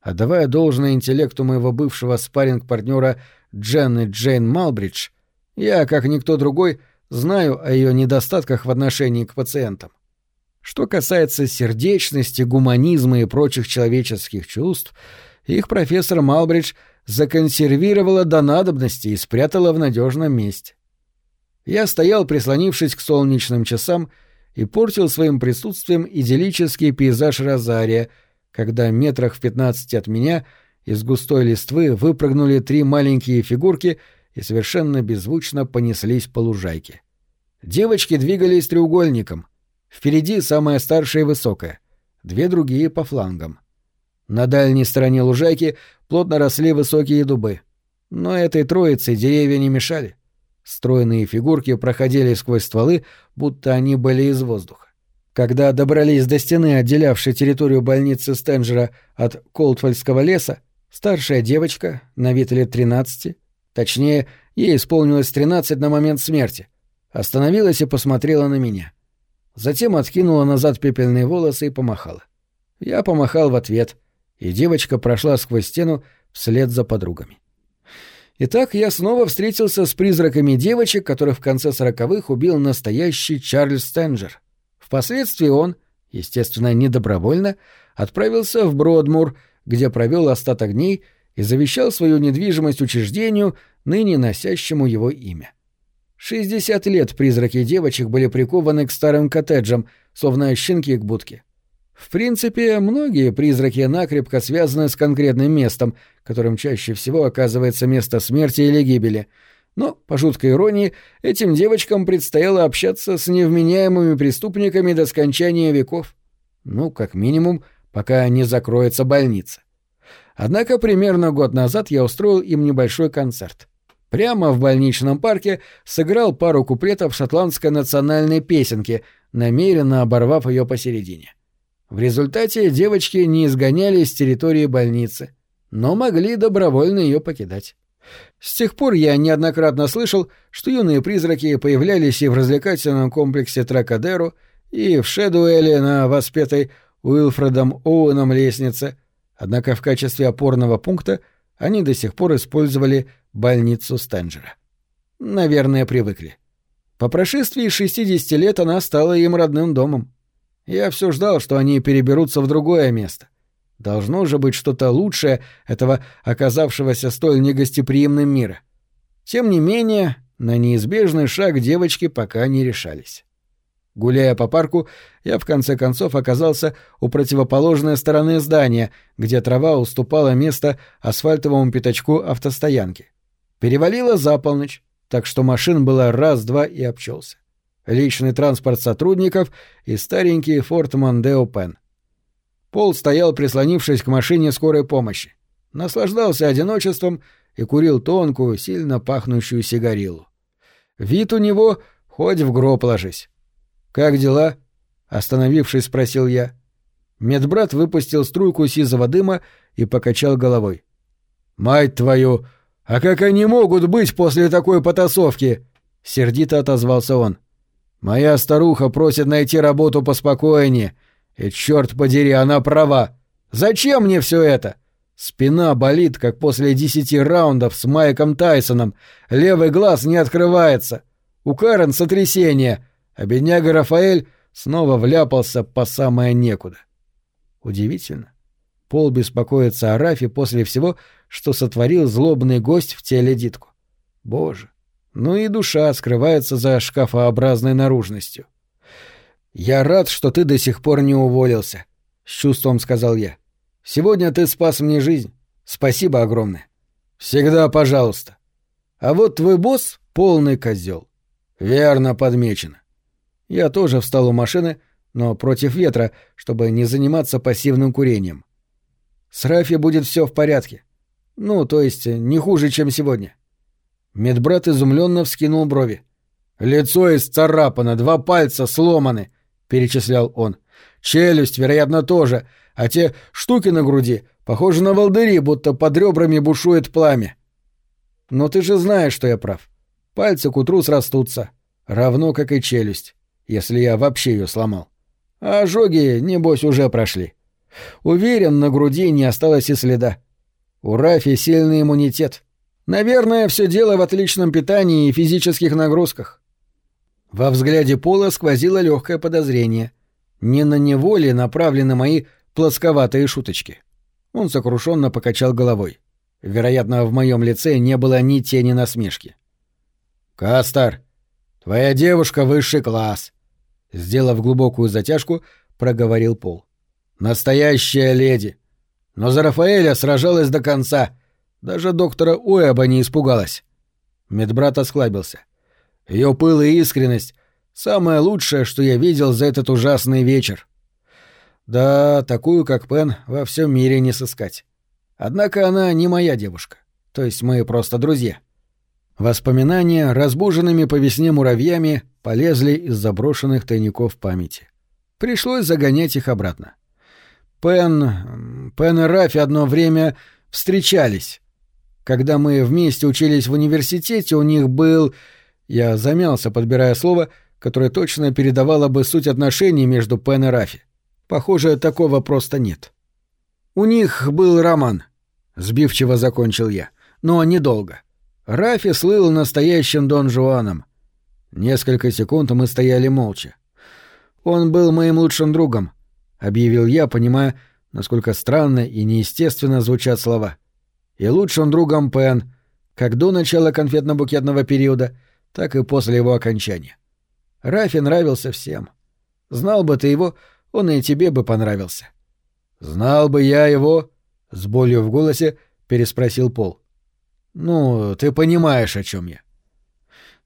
Отдавая должное интеллекту моего бывшего спарринг-партнера Дженны Джейн Малбридж, я, как никто другой, знаю о ее недостатках в отношении к пациентам. Что касается сердечности, гуманизма и прочих человеческих чувств, их профессор Малбридж законсервировала до надобности и спрятала в надежном месте. Я стоял, прислонившись к солнечным часам, и портил своим присутствием идиллический пейзаж Розария, когда метрах в пятнадцати от меня из густой листвы выпрыгнули три маленькие фигурки и совершенно беззвучно понеслись по лужайке. Девочки двигались треугольником. Впереди самая старшая и высокая, две другие по флангам. На дальней стороне лужайки плотно росли высокие дубы. Но этой троице деревья не мешали. Стройные фигурки проходили сквозь стволы, будто они были из воздуха. Когда добрались до стены, отделявшей территорию больницы Стенджера от Колтвальдского леса, старшая девочка, на вид лет 13, точнее, ей исполнилось 13 на момент смерти, остановилась и посмотрела на меня. Затем откинула назад пепельные волосы и помахала. Я помахал в ответ, и девочка прошла сквозь стену вслед за подругами. Итак, я снова встретился с призраками девочек, которых в конце сороковых убил настоящий Чарльз Стенджер. Впоследствии он, естественно, недобровольно, отправился в Бродмур, где провел остаток дней и завещал свою недвижимость учреждению, ныне носящему его имя. Шестьдесят лет призраки девочек были прикованы к старым коттеджам, словно щенки к будке. В принципе, многие призраки накрепко связаны с конкретным местом, которым чаще всего оказывается место смерти или гибели. Но, по жуткой иронии, этим девочкам предстояло общаться с невменяемыми преступниками до скончания веков. Ну, как минимум, пока не закроется больница. Однако примерно год назад я устроил им небольшой концерт. Прямо в больничном парке сыграл пару куплетов шотландской национальной песенки, намеренно оборвав ее посередине. В результате девочки не изгоняли с территории больницы, но могли добровольно ее покидать. С тех пор я неоднократно слышал, что юные призраки появлялись и в развлекательном комплексе Тракадеру, и в Шэдуэле на воспетой Уилфредом Оуэном лестнице, однако в качестве опорного пункта они до сих пор использовали больницу Стенджера. Наверное, привыкли. По прошествии 60 лет она стала им родным домом. Я все ждал, что они переберутся в другое место. Должно же быть что-то лучшее этого оказавшегося столь негостеприимным мира. Тем не менее, на неизбежный шаг девочки пока не решались. Гуляя по парку, я в конце концов оказался у противоположной стороны здания, где трава уступала место асфальтовому пятачку автостоянки. Перевалило за полночь, так что машин было раз-два и обчелся. Личный транспорт сотрудников и старенький форт Мондео Пен. Пол стоял, прислонившись к машине скорой помощи, наслаждался одиночеством и курил тонкую, сильно пахнущую сигарилу. Вид у него хоть в гроб ложись. «Как дела?» — остановившись, спросил я. Медбрат выпустил струйку сизого дыма и покачал головой. «Мать твою! «А как они могут быть после такой потасовки?» — сердито отозвался он. «Моя старуха просит найти работу поспокойнее. И черт подери, она права. Зачем мне все это? Спина болит, как после десяти раундов с Майком Тайсоном. Левый глаз не открывается. У Карен сотрясение, а бедняга Рафаэль снова вляпался по самое некуда. Удивительно. Пол беспокоится о Рафе после всего, что сотворил злобный гость в теле Дитку. Боже, ну и душа скрывается за шкафообразной наружностью. «Я рад, что ты до сих пор не уволился», — с чувством сказал я. «Сегодня ты спас мне жизнь. Спасибо огромное». «Всегда пожалуйста». «А вот твой босс — полный козел. «Верно подмечено». Я тоже встал у машины, но против ветра, чтобы не заниматься пассивным курением. С Рафи будет все в порядке. Ну, то есть, не хуже, чем сегодня. Медбрат изумленно вскинул брови. Лицо исцарапано, два пальца сломаны, перечислял он. Челюсть, вероятно, тоже, а те штуки на груди похожи на волдыри, будто под ребрами бушует пламя. Но ты же знаешь, что я прав. Пальцы к утру срастутся, равно как и челюсть, если я вообще ее сломал. А ожоги, небось, уже прошли. Уверен, на груди не осталось и следа. У Рафи сильный иммунитет. Наверное, все дело в отличном питании и физических нагрузках. Во взгляде Пола сквозило легкое подозрение. Не на него ли направлены мои плосковатые шуточки? Он сокрушенно покачал головой. Вероятно, в моем лице не было ни тени насмешки. «Кастар, твоя девушка высший класс», — сделав глубокую затяжку, проговорил Пол. Настоящая леди. Но за Рафаэля сражалась до конца. Даже доктора Уэба не испугалась. Медбрат осклабился. Ее пыл и искренность — самое лучшее, что я видел за этот ужасный вечер. Да, такую, как Пен, во всем мире не сыскать. Однако она не моя девушка. То есть мы просто друзья. Воспоминания, разбуженными по весне муравьями, полезли из заброшенных тайников памяти. Пришлось загонять их обратно. Пен... Пен и Рафи одно время встречались. Когда мы вместе учились в университете, у них был... Я замялся, подбирая слово, которое точно передавало бы суть отношений между Пен и Рафи. Похоже, такого просто нет. У них был роман. Сбивчиво закончил я. Но недолго. Рафи слыл настоящим Дон Жуаном. Несколько секунд мы стояли молча. Он был моим лучшим другом, объявил я, понимая, насколько странно и неестественно звучат слова. И лучшим другом Пен, как до начала конфетно-букетного периода, так и после его окончания. Рафи нравился всем. Знал бы ты его, он и тебе бы понравился. Знал бы я его, с болью в голосе переспросил Пол. Ну, ты понимаешь, о чем я.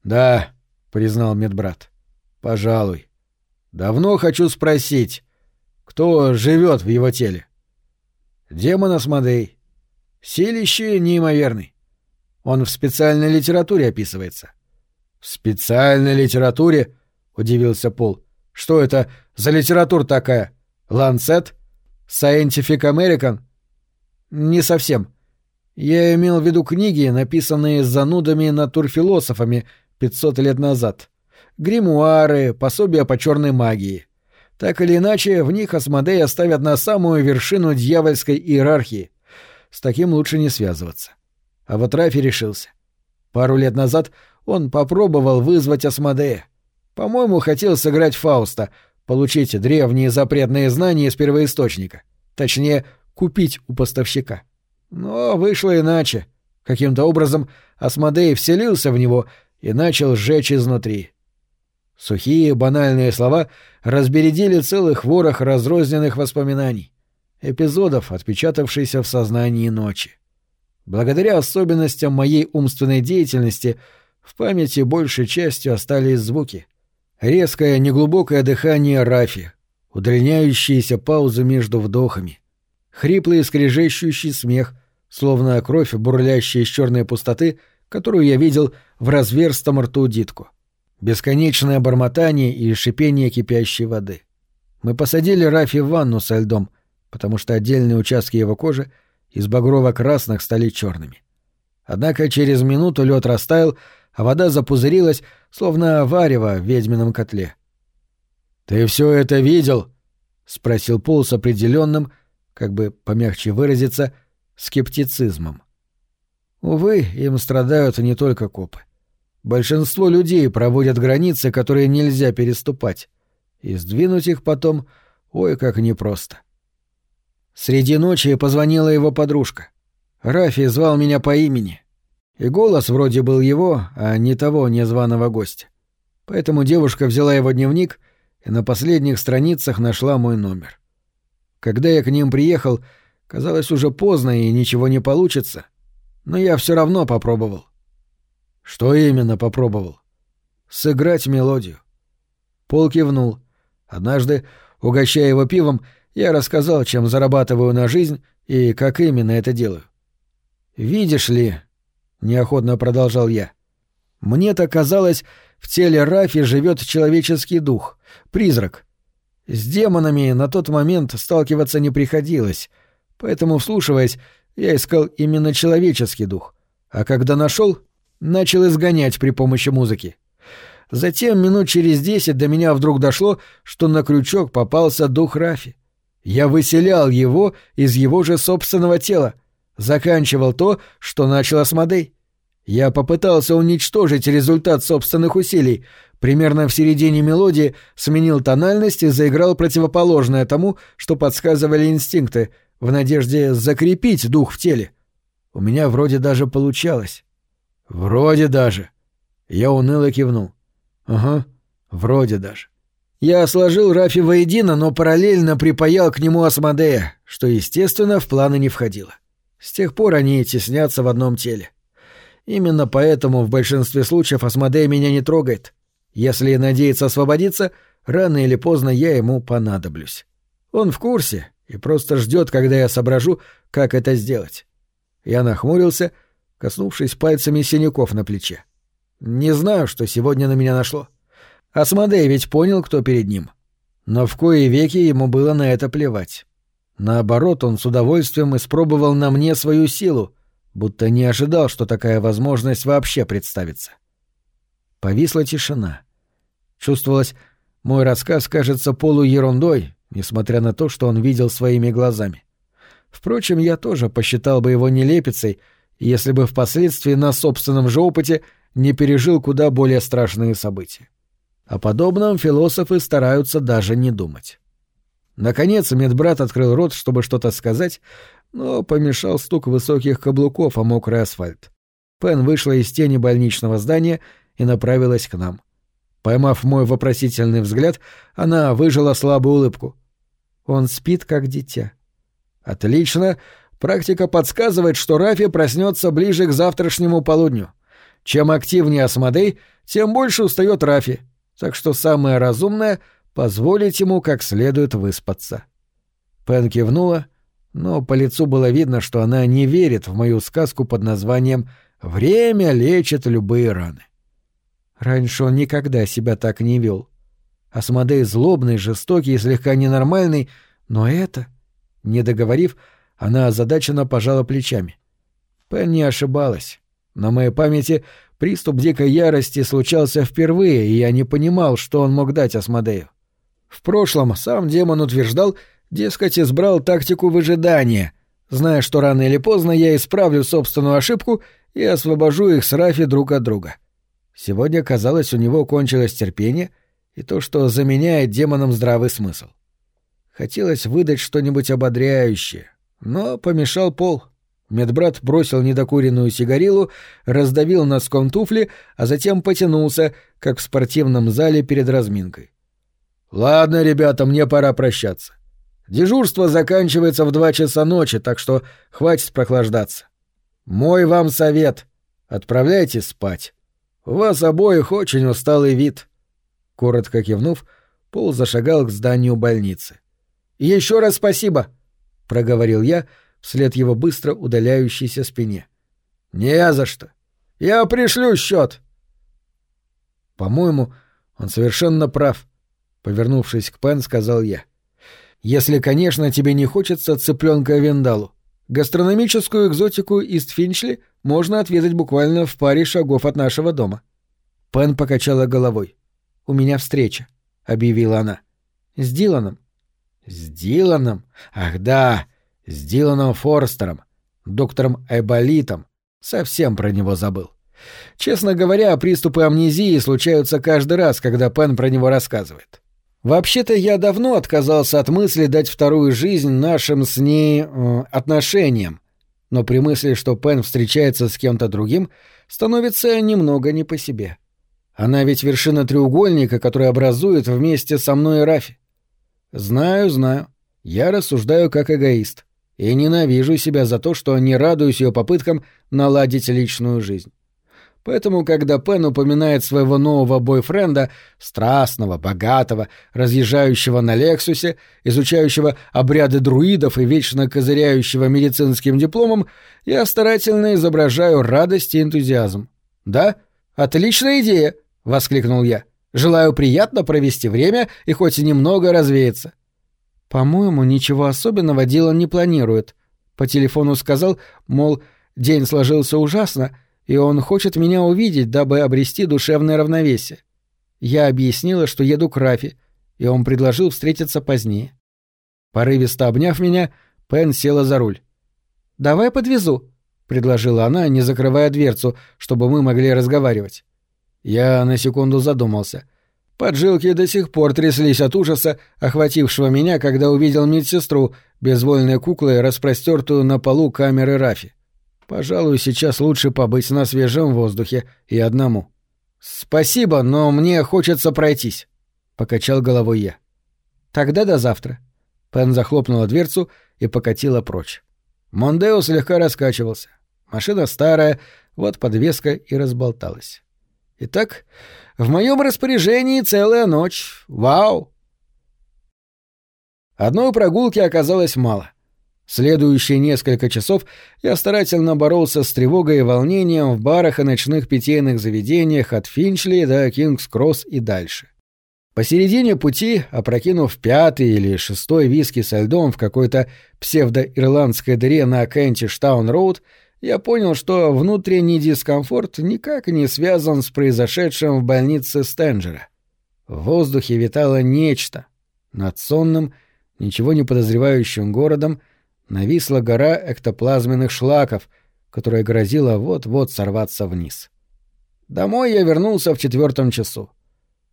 Да, признал медбрат. Пожалуй. Давно хочу спросить, кто живет в его теле? Демон Асмодей. Силище неимоверный. Он в специальной литературе описывается. — В специальной литературе? — удивился Пол. — Что это за литература такая? Ланцет? Scientific American? — Не совсем. Я имел в виду книги, написанные занудами натурфилософами 500 лет назад. Гримуары, пособия по черной магии. Так или иначе, в них Асмодей оставят на самую вершину дьявольской иерархии. С таким лучше не связываться. А вот Рафи решился. Пару лет назад он попробовал вызвать Асмодея. По-моему, хотел сыграть Фауста, получить древние запретные знания из первоисточника. Точнее, купить у поставщика. Но вышло иначе. Каким-то образом Асмодей вселился в него и начал сжечь изнутри. Сухие, банальные слова разбередили целых ворох разрозненных воспоминаний, эпизодов, отпечатавшихся в сознании ночи. Благодаря особенностям моей умственной деятельности в памяти большей частью остались звуки. Резкое, неглубокое дыхание Рафи, удлиняющиеся паузы между вдохами, хриплый скрежещущий смех, словно кровь, бурлящая из черной пустоты, которую я видел в разверстом рту Дитку. Бесконечное бормотание и шипение кипящей воды. Мы посадили Рафи в ванну со льдом, потому что отдельные участки его кожи из багрово-красных стали черными. Однако через минуту лед растаял, а вода запузырилась, словно варево в ведьмином котле. «Ты все это видел?» — спросил Пол с определенным, как бы помягче выразиться, скептицизмом. Увы, им страдают не только копы. Большинство людей проводят границы, которые нельзя переступать, и сдвинуть их потом, ой, как непросто. Среди ночи позвонила его подружка. Рафи звал меня по имени. И голос вроде был его, а не того незваного гостя. Поэтому девушка взяла его дневник и на последних страницах нашла мой номер. Когда я к ним приехал, казалось уже поздно и ничего не получится, но я все равно попробовал. Что именно попробовал? Сыграть мелодию. Пол кивнул. Однажды, угощая его пивом, я рассказал, чем зарабатываю на жизнь и как именно это делаю. «Видишь ли», — неохотно продолжал я, — «мне-то казалось, в теле Рафи живет человеческий дух, призрак. С демонами на тот момент сталкиваться не приходилось, поэтому, вслушиваясь, я искал именно человеческий дух. А когда нашел, начал изгонять при помощи музыки. Затем минут через десять до меня вдруг дошло, что на крючок попался дух Рафи. Я выселял его из его же собственного тела, заканчивал то, что начал Асмодей. Я попытался уничтожить результат собственных усилий, примерно в середине мелодии сменил тональность и заиграл противоположное тому, что подсказывали инстинкты, в надежде закрепить дух в теле. У меня вроде даже получалось. «Вроде даже». Я уныло кивнул. «Ага, вроде даже». Я сложил Рафи воедино, но параллельно припаял к нему Асмодея, что, естественно, в планы не входило. С тех пор они теснятся в одном теле. Именно поэтому в большинстве случаев Асмодей меня не трогает. Если надеется освободиться, рано или поздно я ему понадоблюсь. Он в курсе и просто ждет, когда я соображу, как это сделать. Я нахмурился — коснувшись пальцами синяков на плече. Не знаю, что сегодня на меня нашло. Асмодей ведь понял, кто перед ним. Но в кои веки ему было на это плевать. Наоборот, он с удовольствием испробовал на мне свою силу, будто не ожидал, что такая возможность вообще представится. Повисла тишина. Чувствовалось, мой рассказ кажется полуерундой, несмотря на то, что он видел своими глазами. Впрочем, я тоже посчитал бы его нелепицей — если бы впоследствии на собственном же опыте не пережил куда более страшные события. О подобном философы стараются даже не думать. Наконец медбрат открыл рот, чтобы что-то сказать, но помешал стук высоких каблуков о мокрый асфальт. Пен вышла из тени больничного здания и направилась к нам. Поймав мой вопросительный взгляд, она выжила слабую улыбку. Он спит, как дитя. «Отлично. Практика подсказывает, что Рафи проснется ближе к завтрашнему полудню. Чем активнее Асмодей, тем больше устает Рафи, так что самое разумное — позволить ему как следует выспаться. Пен кивнула, но по лицу было видно, что она не верит в мою сказку под названием «Время лечит любые раны». Раньше он никогда себя так не вел. Асмодей злобный, жестокий и слегка ненормальный, но это... Не договорив, она озадаченно пожала плечами. Пен не ошибалась. На моей памяти приступ дикой ярости случался впервые, и я не понимал, что он мог дать Асмодею. В прошлом сам демон утверждал, дескать, избрал тактику выжидания, зная, что рано или поздно я исправлю собственную ошибку и освобожу их с Рафи друг от друга. Сегодня, казалось, у него кончилось терпение и то, что заменяет демонам здравый смысл. Хотелось выдать что-нибудь ободряющее, но помешал пол. Медбрат бросил недокуренную сигарилу, раздавил носком туфли, а затем потянулся, как в спортивном зале перед разминкой. «Ладно, ребята, мне пора прощаться. Дежурство заканчивается в два часа ночи, так что хватит прохлаждаться. Мой вам совет. Отправляйтесь спать. У вас обоих очень усталый вид». Коротко кивнув, Пол зашагал к зданию больницы. Еще раз спасибо, проговорил я вслед его быстро удаляющейся спине. Не за что. Я пришлю счет. По-моему, он совершенно прав, повернувшись к Пен, сказал я. Если, конечно, тебе не хочется цыпленка виндалу. Гастрономическую экзотику из Финчли можно отведать буквально в паре шагов от нашего дома. Пен покачала головой. «У меня встреча», — объявила она. «С Диланом. С Диланом? Ах да, с Диланом Форстером, доктором Эболитом. Совсем про него забыл. Честно говоря, приступы амнезии случаются каждый раз, когда Пен про него рассказывает. Вообще-то я давно отказался от мысли дать вторую жизнь нашим с ней э, отношениям, но при мысли, что Пен встречается с кем-то другим, становится немного не по себе. Она ведь вершина треугольника, который образует вместе со мной Рафи. Знаю, знаю. Я рассуждаю как эгоист. И ненавижу себя за то, что не радуюсь ее попыткам наладить личную жизнь. Поэтому, когда Пен упоминает своего нового бойфренда, страстного, богатого, разъезжающего на Лексусе, изучающего обряды друидов и вечно козыряющего медицинским дипломом, я старательно изображаю радость и энтузиазм. «Да? Отличная идея!» — воскликнул я. Желаю приятно провести время и хоть немного развеяться. По-моему, ничего особенного Дилан не планирует. По телефону сказал, мол, день сложился ужасно, и он хочет меня увидеть, дабы обрести душевное равновесие. Я объяснила, что еду к Рафи, и он предложил встретиться позднее. Порывисто обняв меня, Пен села за руль. «Давай подвезу», — предложила она, не закрывая дверцу, чтобы мы могли разговаривать. Я на секунду задумался. Поджилки до сих пор тряслись от ужаса, охватившего меня, когда увидел медсестру, безвольной куклой, распростертую на полу камеры Рафи. Пожалуй, сейчас лучше побыть на свежем воздухе и одному. «Спасибо, но мне хочется пройтись», — покачал головой я. «Тогда до завтра». Пен захлопнула дверцу и покатила прочь. Мондео слегка раскачивался. Машина старая, вот подвеска и разболталась. Итак, в моем распоряжении целая ночь. Вау! Одной прогулки оказалось мало. Следующие несколько часов я старательно боролся с тревогой и волнением в барах и ночных питейных заведениях от Финчли до Кингс-Кросс и дальше. Посередине пути, опрокинув пятый или шестой виски со льдом в какой-то псевдоирландской дыре на Кентиш-Таун-Роуд, я понял, что внутренний дискомфорт никак не связан с произошедшим в больнице Стенджера. В воздухе витало нечто. Над сонным, ничего не подозревающим городом нависла гора эктоплазменных шлаков, которая грозила вот-вот сорваться вниз. Домой я вернулся в четвертом часу.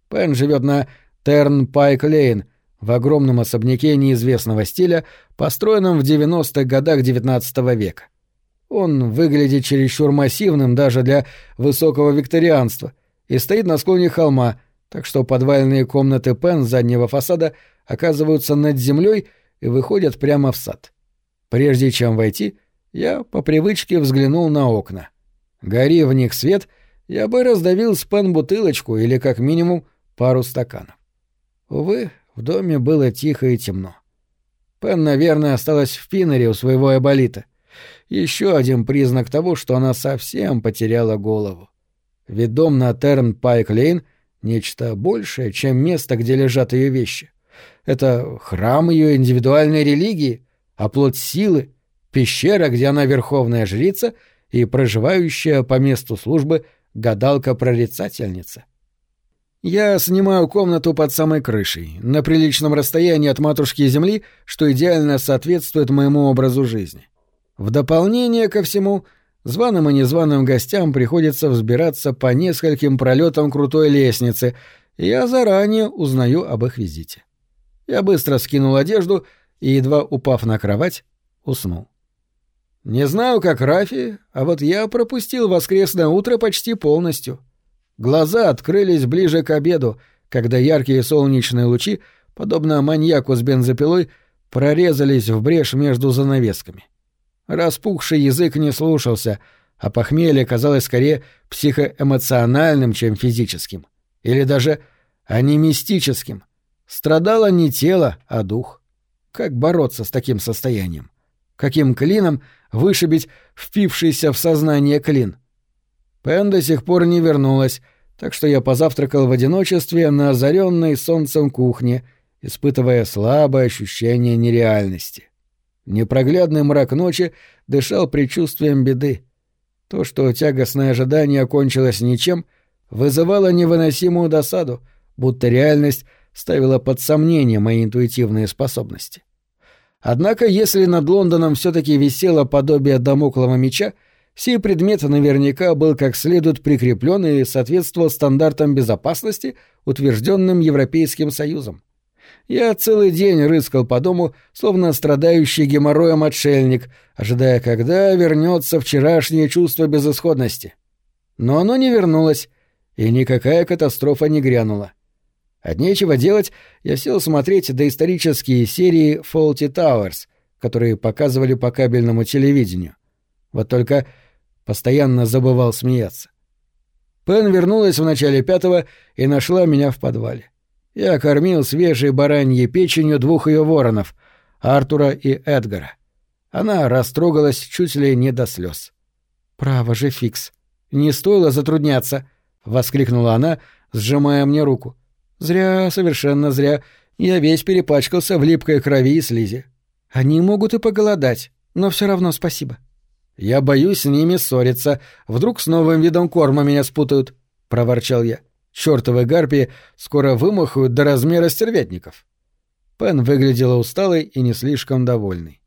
Пен живет на Терн-Пайк-Лейн, в огромном особняке неизвестного стиля, построенном в 90-х годах XIX века. Он выглядит чересчур массивным даже для высокого викторианства и стоит на склоне холма, так что подвальные комнаты Пен заднего фасада оказываются над землей и выходят прямо в сад. Прежде чем войти, я по привычке взглянул на окна. Гори в них свет, я бы раздавил с Пен бутылочку или, как минимум, пару стаканов. Увы, в доме было тихо и темно. Пен, наверное, осталась в Пинере у своего эболита. Еще один признак того, что она совсем потеряла голову. Ведь дом на Терн-Пайк-Лейн — нечто большее, чем место, где лежат ее вещи. Это храм ее индивидуальной религии, оплот силы, пещера, где она верховная жрица и проживающая по месту службы гадалка-прорицательница. Я снимаю комнату под самой крышей, на приличном расстоянии от матушки Земли, что идеально соответствует моему образу жизни. В дополнение ко всему, званым и незваным гостям приходится взбираться по нескольким пролетам крутой лестницы, и я заранее узнаю об их визите. Я быстро скинул одежду и, едва упав на кровать, уснул. Не знаю, как Рафи, а вот я пропустил воскресное утро почти полностью — Глаза открылись ближе к обеду, когда яркие солнечные лучи, подобно маньяку с бензопилой, прорезались в брешь между занавесками. Распухший язык не слушался, а похмелье казалось скорее психоэмоциональным, чем физическим. Или даже анимистическим. Страдало не тело, а дух. Как бороться с таким состоянием? Каким клином вышибить впившийся в сознание клин? — Пен до сих пор не вернулась, так что я позавтракал в одиночестве на озаренной солнцем кухне, испытывая слабое ощущение нереальности. Непроглядный мрак ночи дышал предчувствием беды. То, что тягостное ожидание окончилось ничем, вызывало невыносимую досаду, будто реальность ставила под сомнение мои интуитивные способности. Однако, если над Лондоном все-таки висело подобие домоклого меча, Сей предмет наверняка был как следует прикреплен и соответствовал стандартам безопасности, утвержденным Европейским Союзом. Я целый день рыскал по дому, словно страдающий геморроем отшельник, ожидая, когда вернется вчерашнее чувство безысходности. Но оно не вернулось, и никакая катастрофа не грянула. От нечего делать, я сел смотреть доисторические серии Faulty Towers, которые показывали по кабельному телевидению. Вот только Постоянно забывал смеяться. Пен вернулась в начале пятого и нашла меня в подвале. Я кормил свежей бараньей печенью двух ее воронов, Артура и Эдгара. Она растрогалась чуть ли не до слез. «Право же, Фикс. Не стоило затрудняться», — воскликнула она, сжимая мне руку. «Зря, совершенно зря. Я весь перепачкался в липкой крови и слизи. Они могут и поголодать, но все равно спасибо. «Я боюсь с ними ссориться. Вдруг с новым видом корма меня спутают», — проворчал я. «Чёртовы гарпии скоро вымахают до размера стервятников». Пен выглядела усталой и не слишком довольной.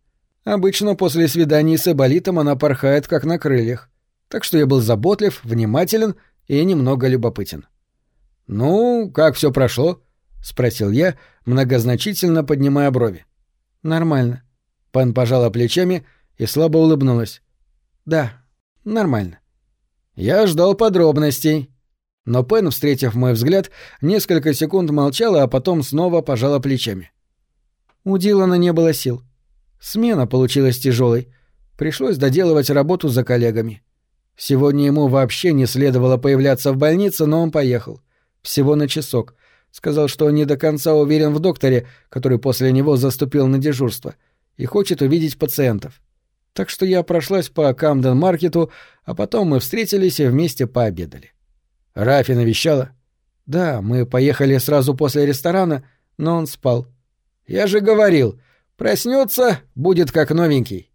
Обычно после свиданий с Эболитом она порхает как на крыльях, так что я был заботлив, внимателен и немного любопытен. «Ну, как все прошло?» — спросил я, многозначительно поднимая брови. «Нормально». Пен пожала плечами и слабо улыбнулась. Да, нормально. Я ждал подробностей. Но Пен, встретив мой взгляд, несколько секунд молчала, а потом снова пожала плечами. У Дилана не было сил. Смена получилась тяжелой. Пришлось доделывать работу за коллегами. Сегодня ему вообще не следовало появляться в больнице, но он поехал. Всего на часок. Сказал, что не до конца уверен в докторе, который после него заступил на дежурство, и хочет увидеть пациентов так что я прошлась по Камден-маркету, а потом мы встретились и вместе пообедали. Рафи навещала? Да, мы поехали сразу после ресторана, но он спал. Я же говорил, проснется, будет как новенький.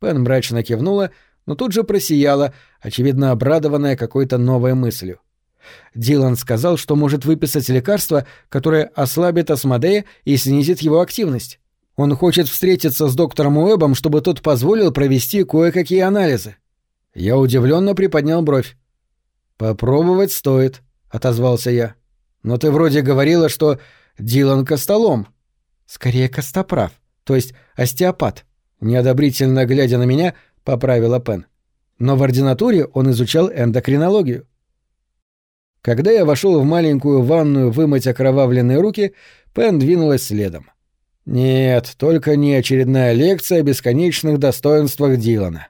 Пен мрачно кивнула, но тут же просияла, очевидно обрадованная какой-то новой мыслью. Дилан сказал, что может выписать лекарство, которое ослабит Асмодея и снизит его активность. Он хочет встретиться с доктором Уэбом, чтобы тот позволил провести кое-какие анализы. Я удивленно приподнял бровь. «Попробовать стоит», — отозвался я. «Но ты вроде говорила, что Дилан Костолом». «Скорее Костоправ, то есть остеопат», — неодобрительно глядя на меня, поправила Пен. Но в ординатуре он изучал эндокринологию. Когда я вошел в маленькую ванную вымыть окровавленные руки, Пен двинулась следом. Нет, только не очередная лекция о бесконечных достоинствах Дилана.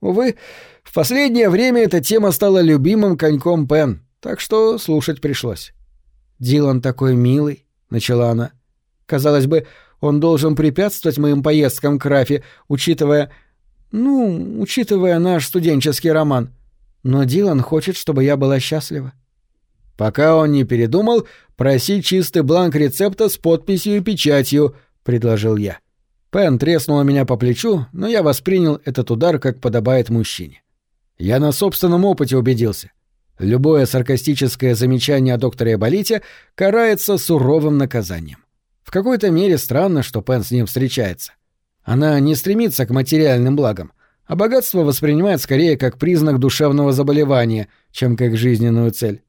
Увы, в последнее время эта тема стала любимым коньком Пен, так что слушать пришлось. «Дилан такой милый», — начала она. «Казалось бы, он должен препятствовать моим поездкам к Рафи, учитывая... Ну, учитывая наш студенческий роман. Но Дилан хочет, чтобы я была счастлива. Пока он не передумал, проси чистый бланк рецепта с подписью и печатью, — предложил я. Пен треснула меня по плечу, но я воспринял этот удар, как подобает мужчине. Я на собственном опыте убедился. Любое саркастическое замечание о докторе Эболите карается суровым наказанием. В какой-то мере странно, что Пен с ним встречается. Она не стремится к материальным благам, а богатство воспринимает скорее как признак душевного заболевания, чем как жизненную цель.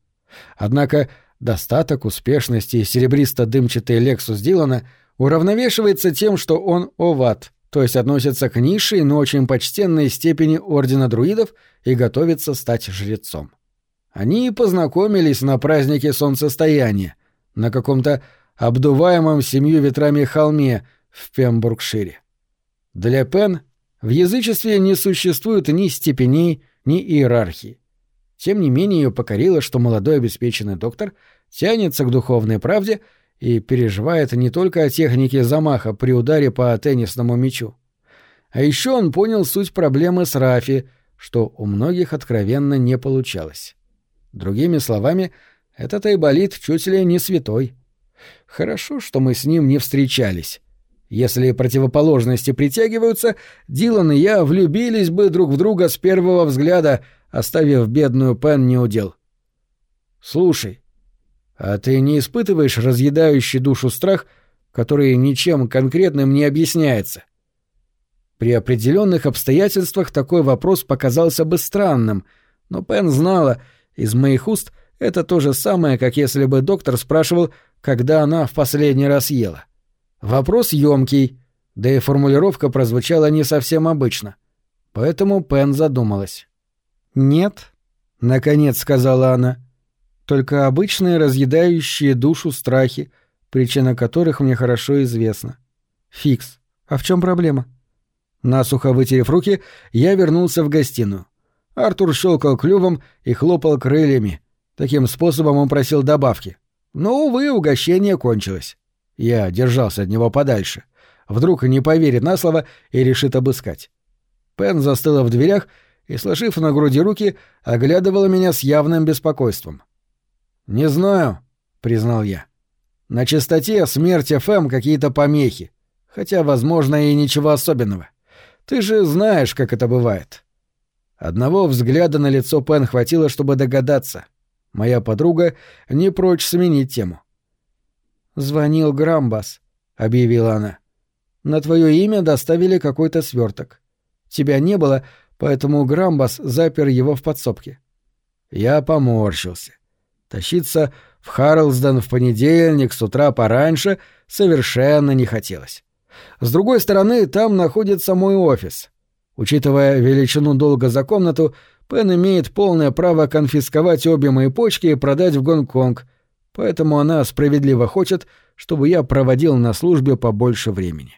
Однако достаток, успешности серебристо-дымчатый Лексус Дилана уравновешивается тем, что он оват, то есть относится к низшей, но очень почтенной степени Ордена Друидов и готовится стать жрецом. Они познакомились на празднике солнцестояния, на каком-то обдуваемом семью ветрами холме в Пембургшире. Для Пен в язычестве не существует ни степеней, ни иерархии. Тем не менее ее покорило, что молодой обеспеченный доктор тянется к духовной правде и переживает не только о технике замаха при ударе по теннисному мячу. А еще он понял суть проблемы с Рафи, что у многих откровенно не получалось. Другими словами, этот Айболит чуть ли не святой. Хорошо, что мы с ним не встречались. Если противоположности притягиваются, Дилан и я влюбились бы друг в друга с первого взгляда, оставив бедную Пен неудел. «Слушай, а ты не испытываешь разъедающий душу страх, который ничем конкретным не объясняется?» При определенных обстоятельствах такой вопрос показался бы странным, но Пен знала, из моих уст это то же самое, как если бы доктор спрашивал, когда она в последний раз ела. Вопрос ёмкий, да и формулировка прозвучала не совсем обычно. Поэтому Пен задумалась. «Нет», — наконец сказала она, — «только обычные разъедающие душу страхи, причина которых мне хорошо известна. Фикс. А в чем проблема?» Насухо вытерев руки, я вернулся в гостиную. Артур щелкал клювом и хлопал крыльями. Таким способом он просил добавки. Но, увы, угощение кончилось. Я держался от него подальше. Вдруг не поверит на слово и решит обыскать. Пен застыла в дверях и, сложив на груди руки, оглядывала меня с явным беспокойством. «Не знаю», — признал я. «На чистоте смерть ФМ какие-то помехи, хотя, возможно, и ничего особенного. Ты же знаешь, как это бывает». Одного взгляда на лицо Пен хватило, чтобы догадаться. Моя подруга не прочь сменить тему. «Звонил Грамбас», — объявила она. «На твое имя доставили какой-то сверток. Тебя не было, поэтому Грамбас запер его в подсобке». Я поморщился. Тащиться в Харлсдон в понедельник с утра пораньше совершенно не хотелось. С другой стороны, там находится мой офис. Учитывая величину долга за комнату, Пен имеет полное право конфисковать обе мои почки и продать в Гонконг, поэтому она справедливо хочет, чтобы я проводил на службе побольше времени.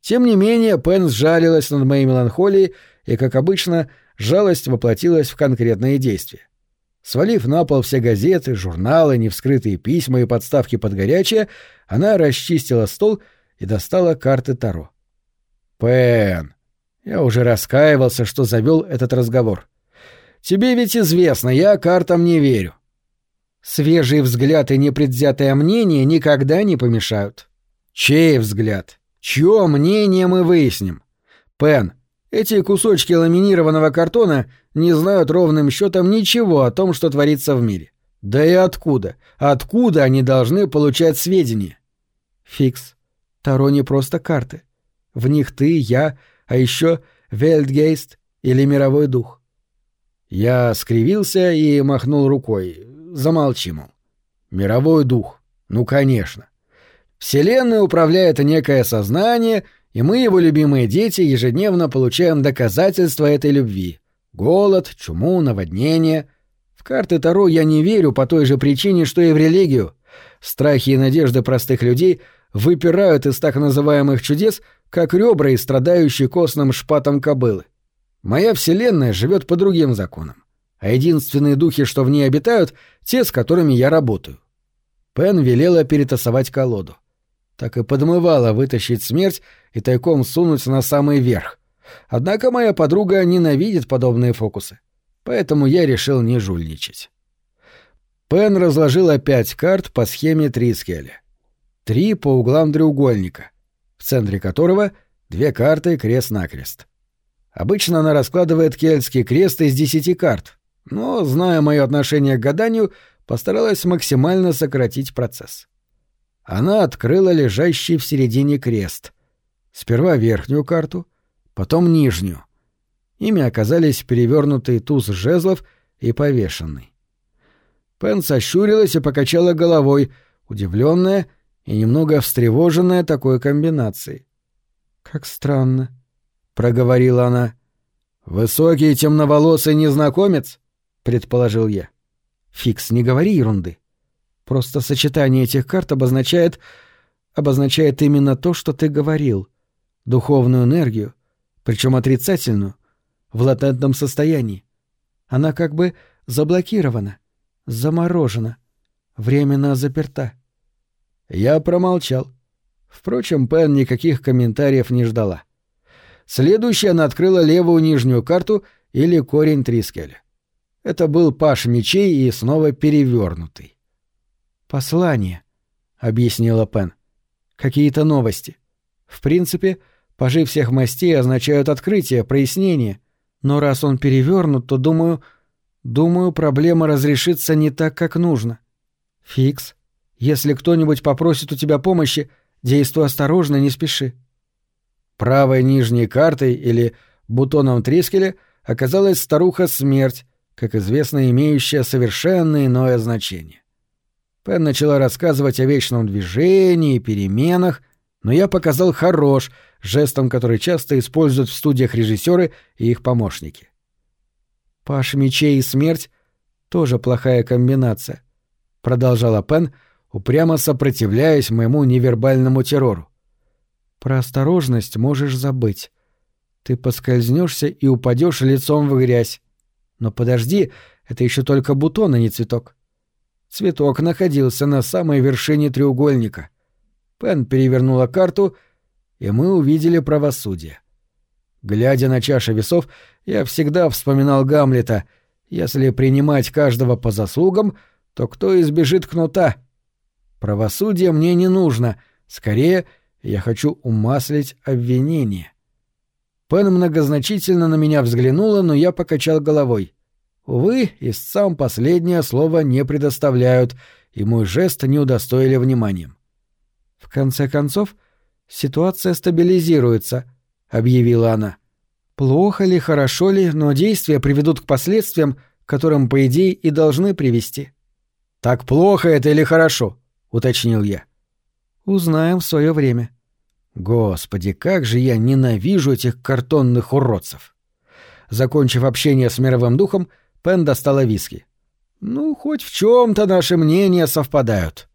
Тем не менее, Пен сжалилась над моей меланхолией, и, как обычно, жалость воплотилась в конкретные действия. Свалив на пол все газеты, журналы, невскрытые письма и подставки под горячее, она расчистила стол и достала карты Таро. «Пен!» Я уже раскаивался, что завел этот разговор. «Тебе ведь известно, я картам не верю. Свежий взгляд и непредвзятое мнение никогда не помешают. Чей взгляд? Чье мнение мы выясним? Пен, эти кусочки ламинированного картона не знают ровным счетом ничего о том, что творится в мире. Да и откуда? Откуда они должны получать сведения? Фикс. Таро не просто карты. В них ты, я, а еще Вельдгейст или Мировой Дух. Я скривился и махнул рукой, замолчи, мол. Мировой дух. Ну, конечно. Вселенной управляет некое сознание, и мы, его любимые дети, ежедневно получаем доказательства этой любви. Голод, чуму, наводнение. В карты Таро я не верю по той же причине, что и в религию. Страхи и надежды простых людей выпирают из так называемых чудес, как ребра из страдающей костным шпатом кобылы. Моя вселенная живет по другим законам а единственные духи, что в ней обитают, те, с которыми я работаю. Пен велела перетасовать колоду. Так и подмывало вытащить смерть и тайком сунуть на самый верх. Однако моя подруга ненавидит подобные фокусы, поэтому я решил не жульничать. Пен разложила пять карт по схеме Трискеля. Три по углам треугольника, в центре которого две карты крест-накрест. Обычно она раскладывает кельтский крест из десяти карт, но, зная мое отношение к гаданию, постаралась максимально сократить процесс. Она открыла лежащий в середине крест. Сперва верхнюю карту, потом нижнюю. Ими оказались перевернутый туз жезлов и повешенный. Пен сощурилась и покачала головой, удивленная и немного встревоженная такой комбинацией. «Как странно», — проговорила она. «Высокий темноволосый незнакомец?» — предположил я. «Фикс, не говори ерунды. Просто сочетание этих карт обозначает... обозначает именно то, что ты говорил. Духовную энергию, причем отрицательную, в латентном состоянии. Она как бы заблокирована, заморожена, временно заперта. Я промолчал. Впрочем, Пен никаких комментариев не ждала. Следующая она открыла левую нижнюю карту или корень Трискеля. Это был паш мечей и снова перевернутый. «Послание», — объяснила Пен. «Какие-то новости. В принципе, пажи всех мастей означают открытие, прояснение. Но раз он перевернут, то, думаю, думаю, проблема разрешится не так, как нужно. Фикс, если кто-нибудь попросит у тебя помощи, действуй осторожно, не спеши». Правой нижней картой или бутоном Трискеля оказалась старуха Смерть, как известно, имеющая совершенно иное значение. Пен начала рассказывать о вечном движении переменах, но я показал «хорош», жестом, который часто используют в студиях режиссеры и их помощники. «Паш мечей и смерть — тоже плохая комбинация», — продолжала Пен, упрямо сопротивляясь моему невербальному террору. Про осторожность можешь забыть. Ты поскользнешься и упадешь лицом в грязь. Но подожди, это еще только бутон, а не цветок. Цветок находился на самой вершине треугольника. Пен перевернула карту, и мы увидели правосудие. Глядя на чаши весов, я всегда вспоминал Гамлета. Если принимать каждого по заслугам, то кто избежит кнута? Правосудие мне не нужно. Скорее, я хочу умаслить обвинение. Пен многозначительно на меня взглянула, но я покачал головой. Увы, истцам последнее слово не предоставляют, и мой жест не удостоили вниманием. «В конце концов, ситуация стабилизируется», — объявила она. «Плохо ли, хорошо ли, но действия приведут к последствиям, которым, по идее, и должны привести». «Так плохо это или хорошо?» — уточнил я. «Узнаем в свое время». Господи, как же я ненавижу этих картонных уродцев. Закончив общение с мировым духом, Пен достала виски. Ну, хоть в чем-то наши мнения совпадают.